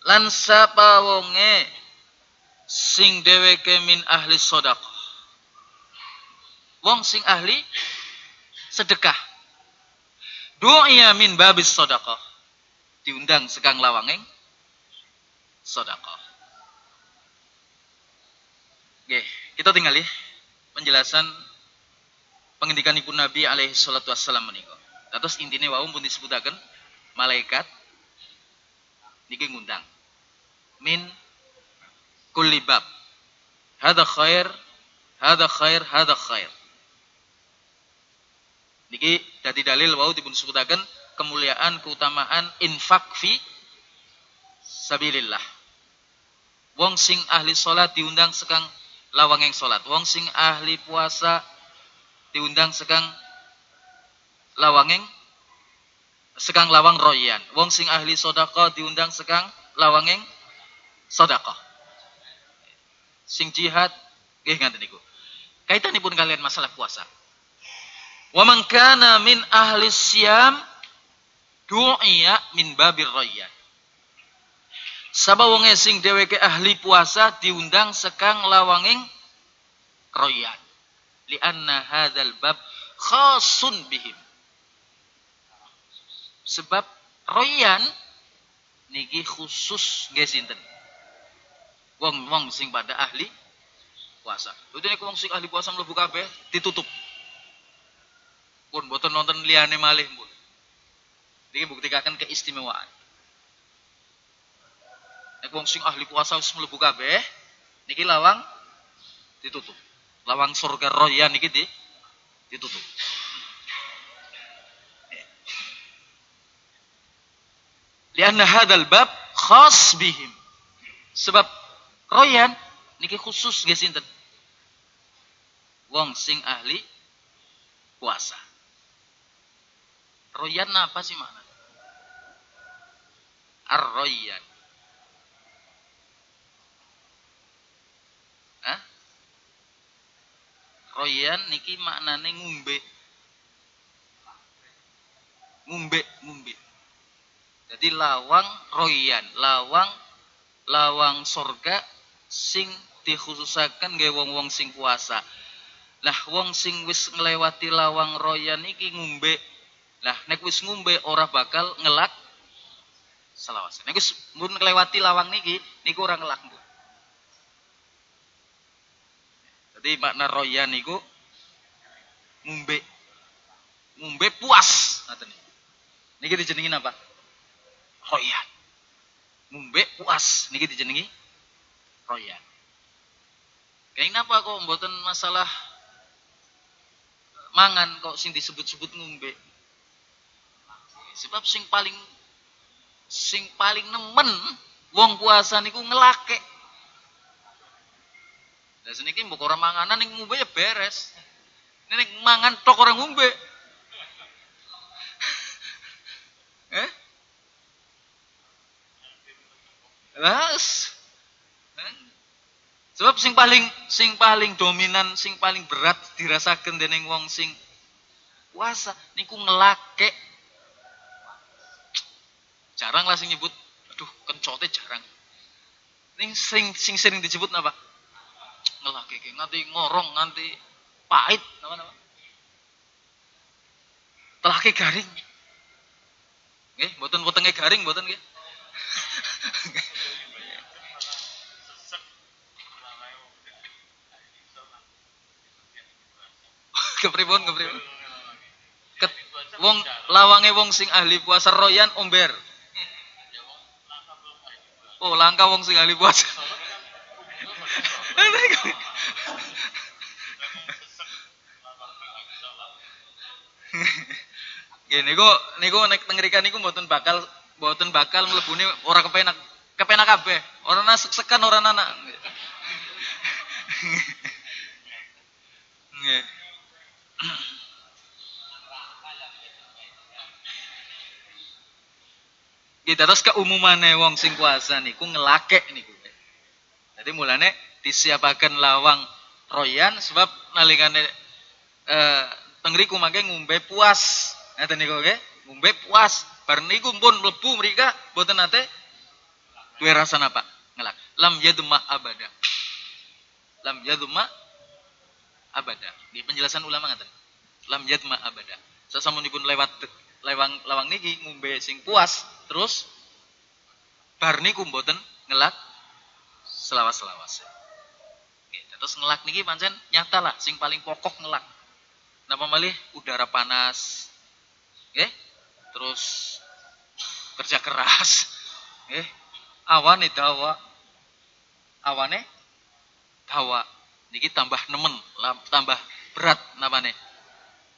Lan sapa wonge sing dheweke min ahli sedekah. Wong sing ahli sedekah. Du'a min babis sedekah. Diundang sekang lawangeng sedekah. Oke, kita tinggal ya penjelasan pengendikan ibu Nabi alaihi salatu wassalam menika. Terus intinya wau pun disebutaken malaikat niki ngundang min kulli bab. Hada khair, hada khair, hada khair. Niki dadi dalil wau dipun sebutaken kemuliaan keutamaan infak fi sabilillah. Wong sing ahli salat diundang sekang lawangeng salat. Wong sing ahli puasa diundang sekang lawangeng sekang lawang royan. Wong sing ahli sedekah diundang sekang lawangeng sedekah sing jihad nggih ngaten niku. Kaitanipun kalian masalah puasa. Wa man kana min ahli siyam du'iya min babir rayyan. Saba wonge sing dheweke ahli puasa diundang sekang lawanging royan. Li anna hadzal bab khasun bihim. Sebab royan niki khusus nggih sinten? Wong-wong sing pada ahli puasa. Itu nek wong sing ahli puasa mlebu kabeh ditutup. Pun boten nonton liyane malih pun. Niki buktikaken keistimewaan. Nek wong sing ahli puasa wis mlebu kabeh niki lawang ditutup. Lawang surga royan niki di, ditutup. Lianna hadal bab khas bihim. Sebab royan niki khusus nggih sinten? Wong sing ahli puasa. Royan apa sih mana? Ar-royan. Hah? Royan niki maknane ngumbe. Ngumbe, ngumbe. Jadi lawang royan, lawang lawang sorga sing dikhususaken nggih wong-wong sing puasa. Lah wong sing wis nglewati lawang royan iki ngumbe. Lah nek wis ngumbe ora bakal ngelak selawase. Nek wis mun nglewati lawang niki niku ora ngelak, Bu. Jadi makna royan niku ngumbe. Ngumbe puas. Niki dijenengi apa? Royan. Ngumbe puas niki dijenengi royan. Kayak napa kok mboten masalah mangan kok sing disebut-sebut ngombe. Sebab sing paling sing paling nemen wong puasa niku ngelake. Lah seniki mbok ora manganan ning ngombe ya beres. Nek mangan tok ora ngombe. *laughs* eh? Las. Sebab sing paling sing paling dominan, sing paling berat dirasakan dening wong sing puasa niku ngelake. Jarang lah sing nyebut, aduh kencote jarang. Ning sing sing sering disebut apa? Ngelake nganti ngorong nganti pahit nama nama. Telake garing. Nggih, mboten wetenge garing mboten nggih. *laughs* kepripun kepripun Ket, wong lawange wong sing ahli puasa royan omber oh langka wong sing ahli puasa Gini kok niku nek tengerikan niku mboten bakal mboten bakal mlebune ora kepenak kepenak kabeh. Ora sekan ora anak. Kita terus keumumane wong sing puasa niku ngelake niku. Jadi mulane disiapakan lawang royan sebab nalikane eh tengriku mangke ngombe puas. Ngeten niku nggih, ngombe puas. Bar niku pun mlebu mrika boten nate duwe rasa napa? Ngelak. Lam yadma abada. Lam yadma abada. Di penjelasan ulama ngaten. Lam yadma abada. Sasamunipun lewat lewang lawang niki ngombe sing puas terus bar niku mboten ngelak selawas-selawas. Terus ngelak niki pancen nyata lah sing paling pokok ngelak. Napa malih udara panas. Nggih. Terus kerja keras. *laughs* Nggih. Awane dawa. Awane dawa. Niki tambah nemen, tambah berat namanya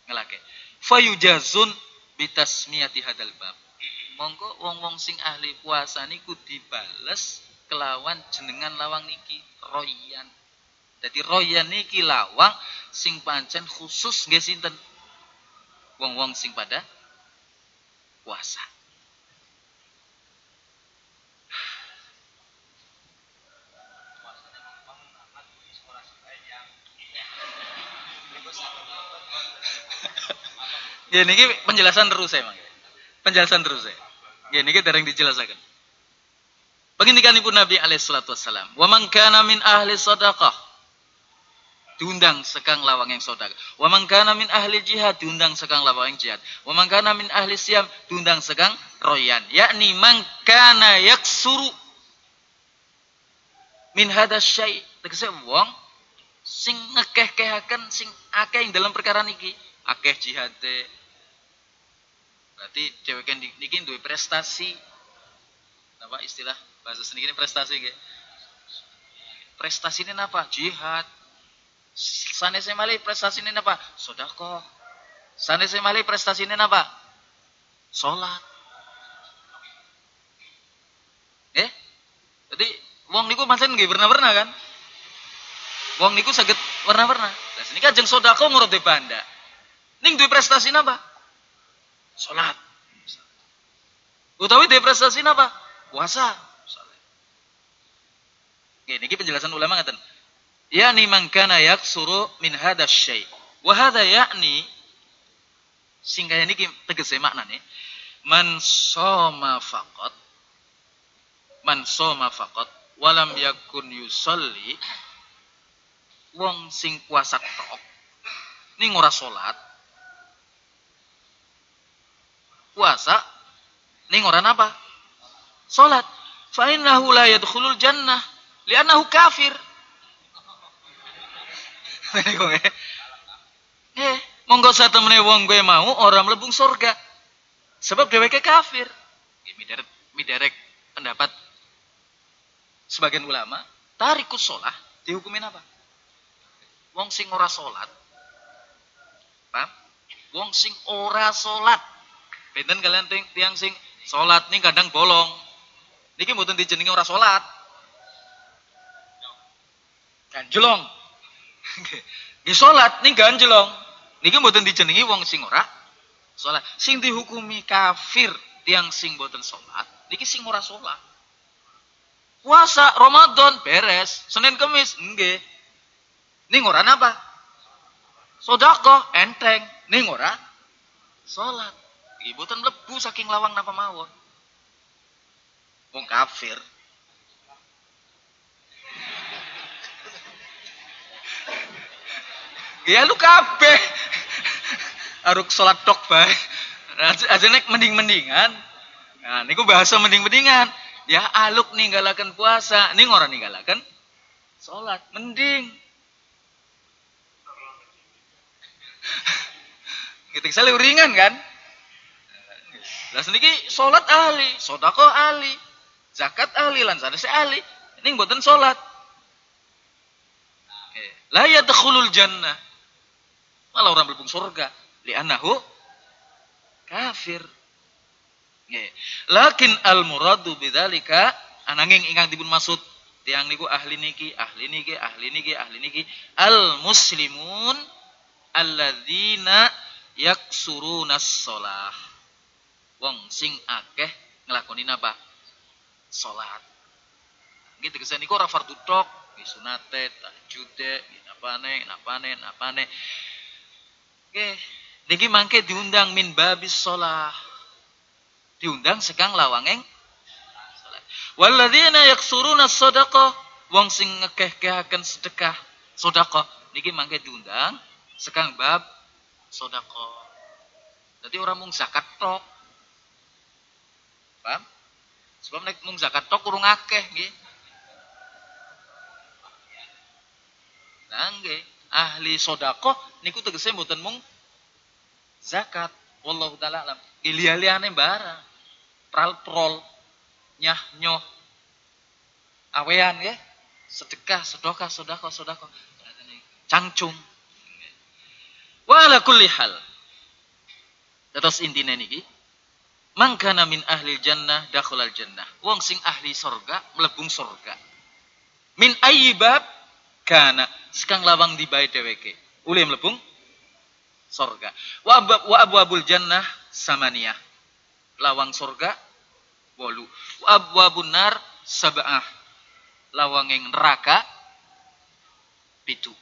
ngelake. Fayujazun bitasmiyati hadal bab. Monggo wong-wong sing ahli puasa niku dibales kelawan jenengan lawang niki royan. Jadi royan niki lawang sing pancen khusus nggih sinten? Wong-wong sing pada puasa. Ya niki penjelasan terus mangke. Penjelasan terus saya. Ya niki dereng dijelasaken. Pengindikanipun Nabi alaihi salatu wassalam, "Wa man kana ahli sadaqah diundang sekang lawang yang sodaka. Wa man kana ahli jihad diundang sekang lawang yang jihad. Wa man kana ahli siam diundang sekang royan. Yakni man kana yaksuru min hadas syai. Tegese wong sing ngekeh-kehaken sing akeh ing dalam perkara niki. Akeh jihade. Berarti cewek niki duwe prestasi. Apa istilah bahasa seni ini prestasi nggih? Prestasi ini apa? Jihad. Sana saya malih prestasi ini apa? Sodako. Sana saya malih prestasi ini apa? Sholat. Eh? Jadi wong niku pancen nggih pernah-pernah kan? Wong niku saged warna-warna. Lah sini kajeng sodako ngurut di banda. Ning duwe prestasi apa? Salat. Utawi duwe prestasi apa? Puasa. Oke, niki penjelasan ulama ngaten. Yani man kana yaksuru min hadha syai. Wa hadha yakni sing kaya niki tegese maknane man soma faqat man soma faqat walam yakun yusalli wong sing puasa tok ning ora salat puasa ning ora napa salat fa innahu la yadkhulul jannah li'annahu kafir *laughs* eh monggo satemene wong gue mau ora mlebung surga sebab dheweke kafir miderek miderek pendapat sebagian ulama tarikus sholah dihukumin apa Wong sing ora salat. Paham? Wong sing ora salat. Benten kalian tiang sing salat nih kadang bolong. Niki mboten dijenengi ora salat. Ganjelong. *laughs* Nggih salat ning ganjelong. Niki mboten dijenengi wong sing ora salat. Sing dihukumi kafir tiang sing mboten salat, niki sing ora salat. Puasa Ramadan beres, Senin Kamis nggih. Ning ora napa? Sodako enteng. Ning ora salat. Iki boten mlebu saking lawang napa mawon. Wong kafir. Ya lu kabeh. Aruk salat tok bae. Aja mending-mendingan. Nah, niku bahasa mending-mendingan. Ya aluk ninggalakan puasa, ning ora ninggalakan salat. Mending Ketik saya ringan kan? Lah seniki salat ahli, sodako ahli, zakat ahli, lan saya ahli. Ini mboten salat. La yadkhulul jannah. Malah orang mlebu surga. Li'annahu kafir. Nggih. Lakin al muradu bidzalika ananging ingkang dipun maksud tiang niku ahli niki, ahli niki, ahli niki, ahli niki al muslimun alladzina yaksuruna sholah. Wong sing akeh nglakoni napa? Salat. Gitu kesan iku ora fardhu tok, sunate, tahajud, napane, napane, napane. Oke, niki mangke diundang min babis sholah. Diundang sekang lawangeng salat. Walladzina yaksuruna sadaqah, wong sing ngekeh-kehaken sedekah, sedekah niki mangke diundang sekang bab sodako. Jadi orang mung zakat tok. Paham? Sebab nek mung zakat tok kurang akeh nggih. Nah nggih, ahli sodako niku tegese mboten mung zakat. Wallahu taala alam. Gilialiane bara. Pral-prol nyah nyoh awean ya sedekah sedekah sedekah sedekah cangcung Wa ala kulli hal. Terus intine niki, mangkana min ahli jannah dakhulal jannah. Wong sing ahli sorga melebung sorga. Min ayyibab kana sekang lawang di bae dheweke. Ule melebung sorga. Wa abab wa abwabul jannah samaniyah. Lawang sorga wolu. Wa abwabun nar sab'ah. Lawang yang neraka pitu.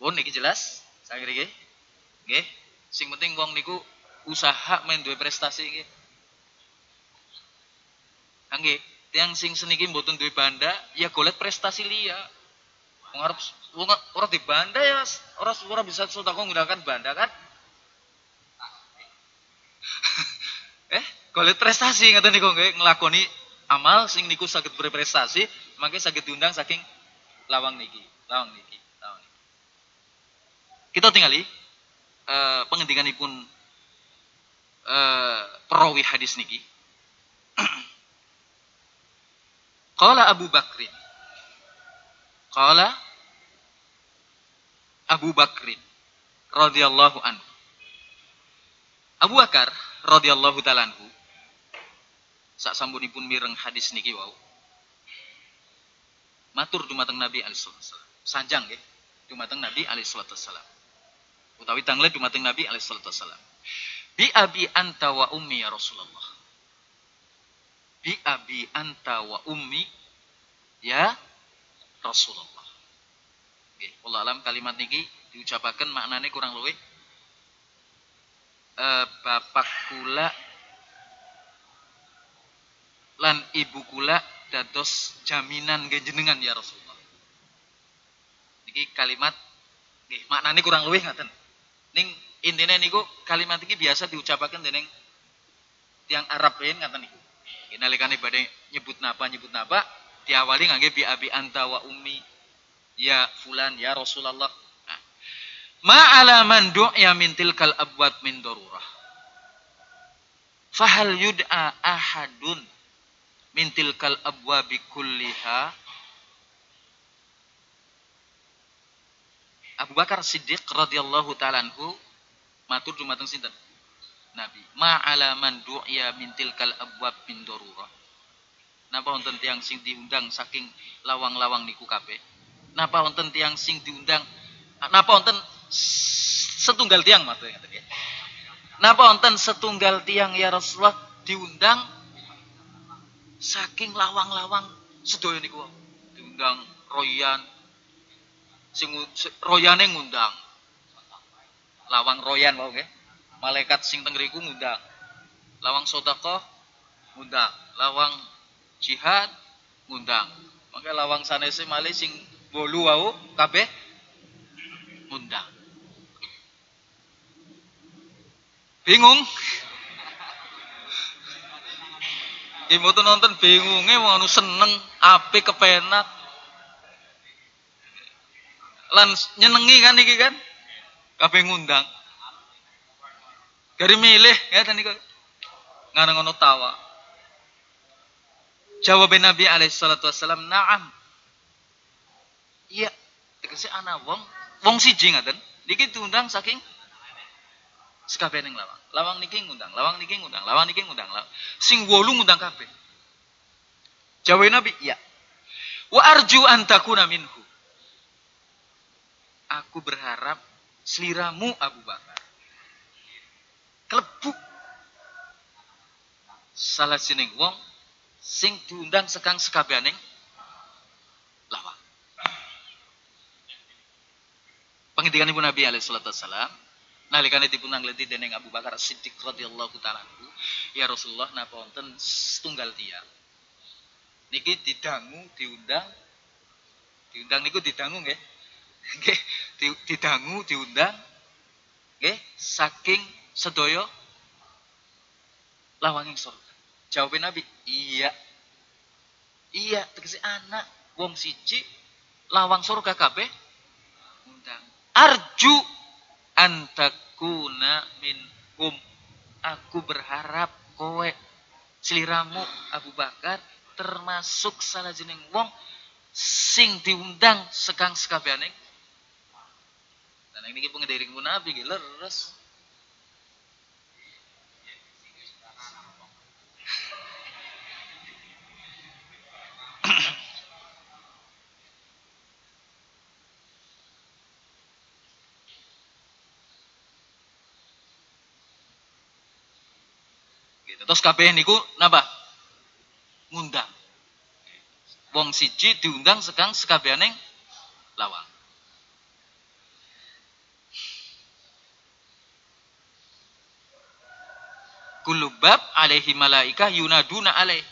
Pun niki jelas? Kira nggih. Sing penting wong niku usaha main duwe prestasi nggih. Nggih, tiang sing seniki mboten duwe banda, ya golek prestasi liya. Wong arep ora di banda ya, ora ora bisa sedekah menggunakan banda kan? *laughs* eh, kalau prestasi ngaten niku nggih nglakoni amal sing niku saged berprestasi, mangke saged diundang saking lawang niki, lawang niki, lawang niki. Kita tinggali uh, pengendikanipun uh, perawi hadis niki. *clears throat* Qala Abu Bakrin Qala Abu Bakrin radhiyallahu anhu. Abu Bakar radhiyallahu taala anhu sak sambunipun mireng hadis niki wau. Matur dumateng Nabi alaihi wasallam. Sanjang nggih dumateng Nabi alaihi wasallam. Utawi tangle dumateng Nabi alaihi wasallam. Bi abi anta wa ummi ya Rasulullah. Bi abi anta wa ummi ya Rasulullah. Nggih, Allah alam kalimat niki diucapaken maknane kurang luwih e, bapak kula lan ibu kula dados jaminan jenengan ya Rasulullah. Niki kalimat nggih maknane kurang luwih ngaten. Ning intine niku kalimat iki biasa diucapaken dening tiang Arab lain ngaten niku. Nalikane badhe nyebut napa nyebut napa diawali ngangge bi abi anta wa ummi ya fulan ya Rasulullah. Nah. Ma ala man du'ya min tilkal abwab min darurah. Fahal yud'a ahadun min tilkal abwabi kulliha Abu Bakar Siddiq radhiyallahu taala anhu matur dumateng sinten? Nabi. Ma ala man du'ya min tilkal abwab min darurah. Napa wonten tiang sing diundang saking lawang-lawang niku kabeh? Napa wonten tiang sing diundang? Napa wonten setunggal tiang matur ngaten ya. Napa wonten setunggal tiang ya Rasulullah diundang saking lawang-lawang sedaya niku diundang royan sing royane ngundang. Lawang royan wae nggih. Malaikat sing teng ngriku ngundang. Lawang sedekah ngundang. Lawang jihad ngundang. Maka lawang sanese malih sing bolu wau kabeh ngundang. Bingung? Ibu tuh nonton bingungnya mau seneng, api kepenak. Lan nyenengi kan iki kan? Kabeh ngundang. Dari milih ya tadi kok ngarang ngono tawa. Jawab Nabi alaihi salatu wasallam, "Na'am." Iya, tegese ana wong, wong siji ngaten. Niki diundang saking sekabehing lawang. Lawang niki ngundang, lawang niki ngundang, lawang niki ngundang. Lawang. Sing wolu ngundang kabeh. Jawab Nabi, "Iya." Wa arju an takuna minhu. Aku berharap seliramu Abu Bakar. Klebu salah sining wong sing diundang sekang sekabianing lawang. Pengintikan ibu Nabi alaihi salatu wassalam nalikane dipun angleti dening Abu Bakar Siddiq radhiyallahu taala ya Rasulullah napa wonten setunggal tiang niki didangu diundang diundang niku didangu nggih nggih didangu diundang nggih saking sedaya lawanging surga Jawab Nabi, iya. Iya, tegese anak wong siji lawang surga kabeh undang. Arju antakuna minhum. Aku berharap kowe seliramu Abu Bakar termasuk salah jeneng wong sing diundang sekang sekabianing. Dan ini pengediring Nabi leres. gitu. Terus kabeh niku napa? Ngundang. Wong siji diundang sekang sekabehaneng lawang. Kulubab alaihi malaika yunaduna alaih.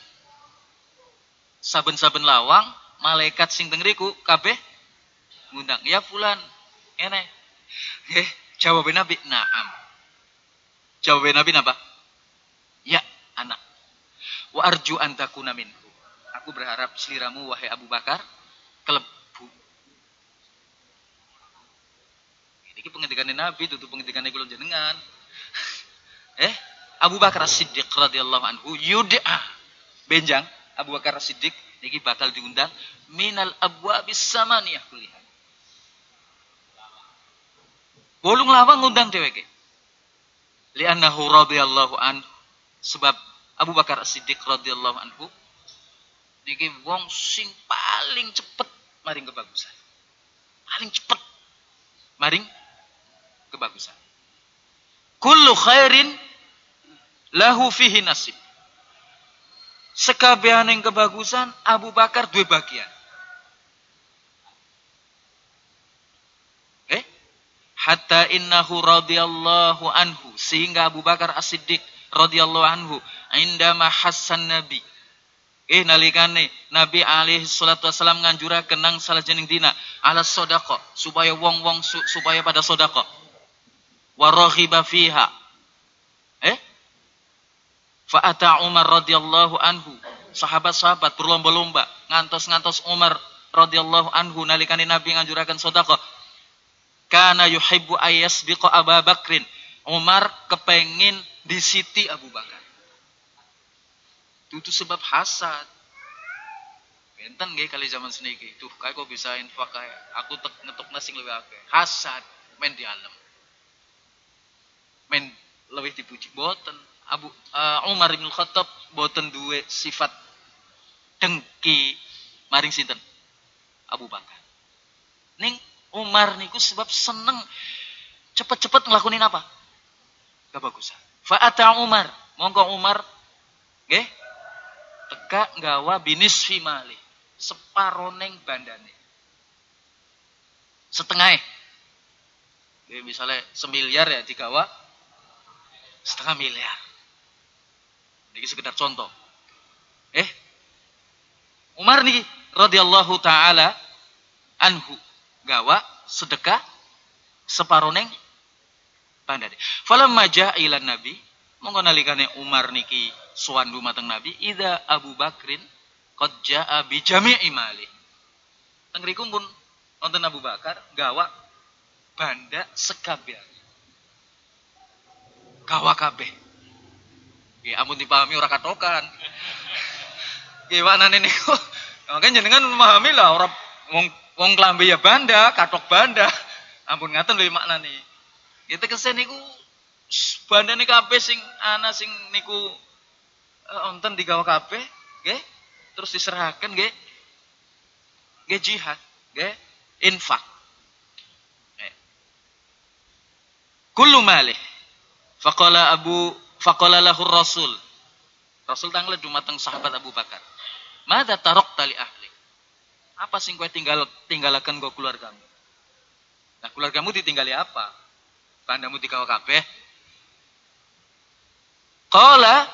Saben-saben lawang malaikat sing teng riku kabeh ngundang ya fulan ini eh jawab nabi naam. Jawab nabi apa ya anak. Wa arju antakuna minhu. Aku berharap seliramu wahai Abu Bakar kelebu. Ini pengendikan nabi itu pengendikan kula jenengan. *laughs* Eh Abu Bakar Siddiq radhiyallahu anhu yud'a benjang Abu Bakar Siddiq niki bakal diundang minal abwabis samaniyah kuliah. Bolong lawang ngundang dheweke. Li'annahu radhiyallahu anhu sebab Abu Bakar Siddiq radhiyallahu anhu niki wong sing paling cepet maring kebagusan. Paling cepet maring kebagusan. Kullu khairin lahu fihi nasib yang kebagusan Abu Bakar dua bagian. Eh? Hatta innahu radhiyallahu anhu sehingga Abu Bakar As-Siddiq radhiyallahu anhu indama hassan nabi Eh nalikane Nabi alaihi salatu wasallam nganjuraken nang jening dina ala sedekah supaya wong-wong su, supaya pada sedekah. Wa raghiba fiha. Fa'ata Umar radhiyallahu anhu. Sahabat-sahabat berlomba-lomba ngantos-ngantos Umar radhiyallahu anhu nalikani Nabi nganjuraken sedekah. Kana yuhibbu ayyasbiqa Abu Bakrin. Umar kepengin disiti Abu Bakar. Itu sebab hasad. Benten nggih kali zaman seniki. Tuh, kayak kok bisa infak kayak aku tek ngetuk nasi lebih akeh. Hasad main di alam. Main lebih dipuji boten Abu uh, Umar bin Khattab boten duwe sifat dengki maring sinten Abu Bakar. Ning Umar niku sebab seneng cepet-cepet ngelakuin apa? Kebagusan. Fa'ata Umar, monggo Umar nggih teka nggawa binis fimali separoneng bandane. Setengah. Misalnya semiliar ya digawa setengah miliar. Ini sekedar contoh. Eh, Umar nih radhiyallahu taala anhu gawa sedekah separoneng pandade. Falamma ja'a ila nabi monggo nalikane Umar niki suwandu mateng nabi ida Abu Bakrin qad ja'a bi jami'i mali. Pun Abu Bakar gawa banda sekabeh. Gawa kabeh. Ya ampun dipahami ora katokan. Gimana nih niku? Makanya jenengan memahami lah orang wong wong klambi ya banda, katok banda. Ampun ngaten lho maknane. Ya tegese niku bandane kabeh sing ana sing niku wonten uh, digawa kabeh, nggih. Terus diserahkan nggih. Nggih jihad, nggih. Infak. Kullu malih. Faqala Abu Faqala Rasul. Rasul tanglet dumateng sahabat Abu Bakar. Mada tarok tali ahli. Apa sing kowe tinggal tinggalaken go keluargamu? Nah, keluargamu ditinggali apa? Bandamu dikawa kabeh. Qala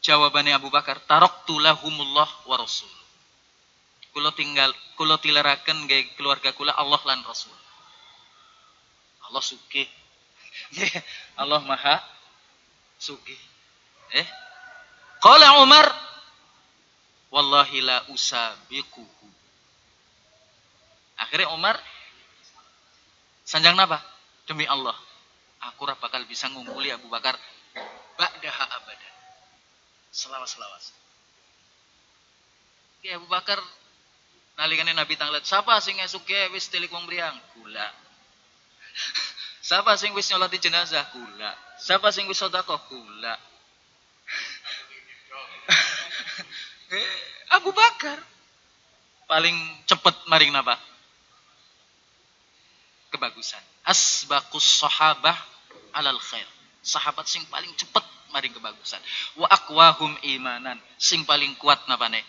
jawabannya Abu Bakar, taraktu lahumullah wa rasul. Kulo tinggal kulo tilaraken ge keluarga kula Allah lan Rasul. Allah sugih *laughs* Allah Maha Sugi. Eh? Qala Umar wallahi la usabiquhu. Akhirnya Umar sanjang napa? Demi Allah, aku ora bakal bisa ngungkuli Abu Bakar ba'daha abadan. Selawas-selawas. Ya Abu Bakar nalikane Nabi tanglet, siapa sing esuk wis tilik wong mriyang? Gula. *laughs* Siapa sing wis nyolati jenazah? Kula. Siapa sing wis sedekah? Kula. *laughs* Abu Bakar paling cepet maring napa? Kebagusan. Asbaqus sahabah alal khair. Sahabat sing paling cepet maring kebagusan. Wa aqwahum imanan. Sing paling kuat napa nih?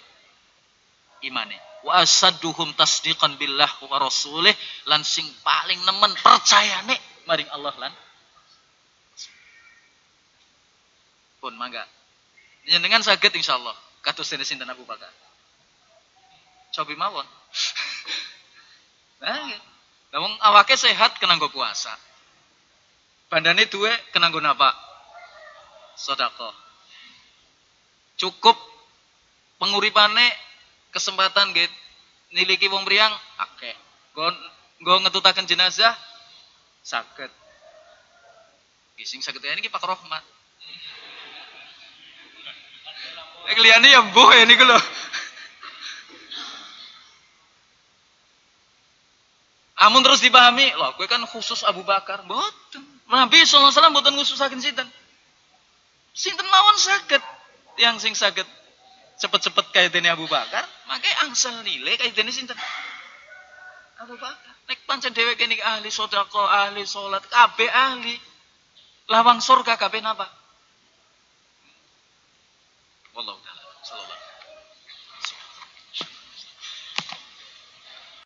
Imane. Wa asadduhum tasdiqan billah wa rasulih lan sing paling nemen percayane maring Allah lan pun mangga dengan sakit insyaallah kados dene sinten Abu Bakar cobi mawon Nah, wong awake sehat kena nggo puasa. Bandane duwe kena nggo napa? Sedekah. Cukup penguripane kesempatan nggih niliki wong priang akeh. Nggo ngetutaken jenazah saged. Gising saged ini Pak Rohmat. Nek liyane ya mbuh ya niku lho. Amun terus dipahami, loh gue kan khusus Abu Bakar. Mboten. Nabi sallallahu alaihi wasallam mboten khususaken sinten. Sinten mawon saged. Yang sing saged cepet-cepet kayak Abu Bakar, makanya angsal nilai kayak sinten. Abu Bakar. Nek pancen dheweke niki ahli sedekah, ahli salat, kabeh ahli. Lawang surga kabeh napa? Wallahu taala. Sallallahu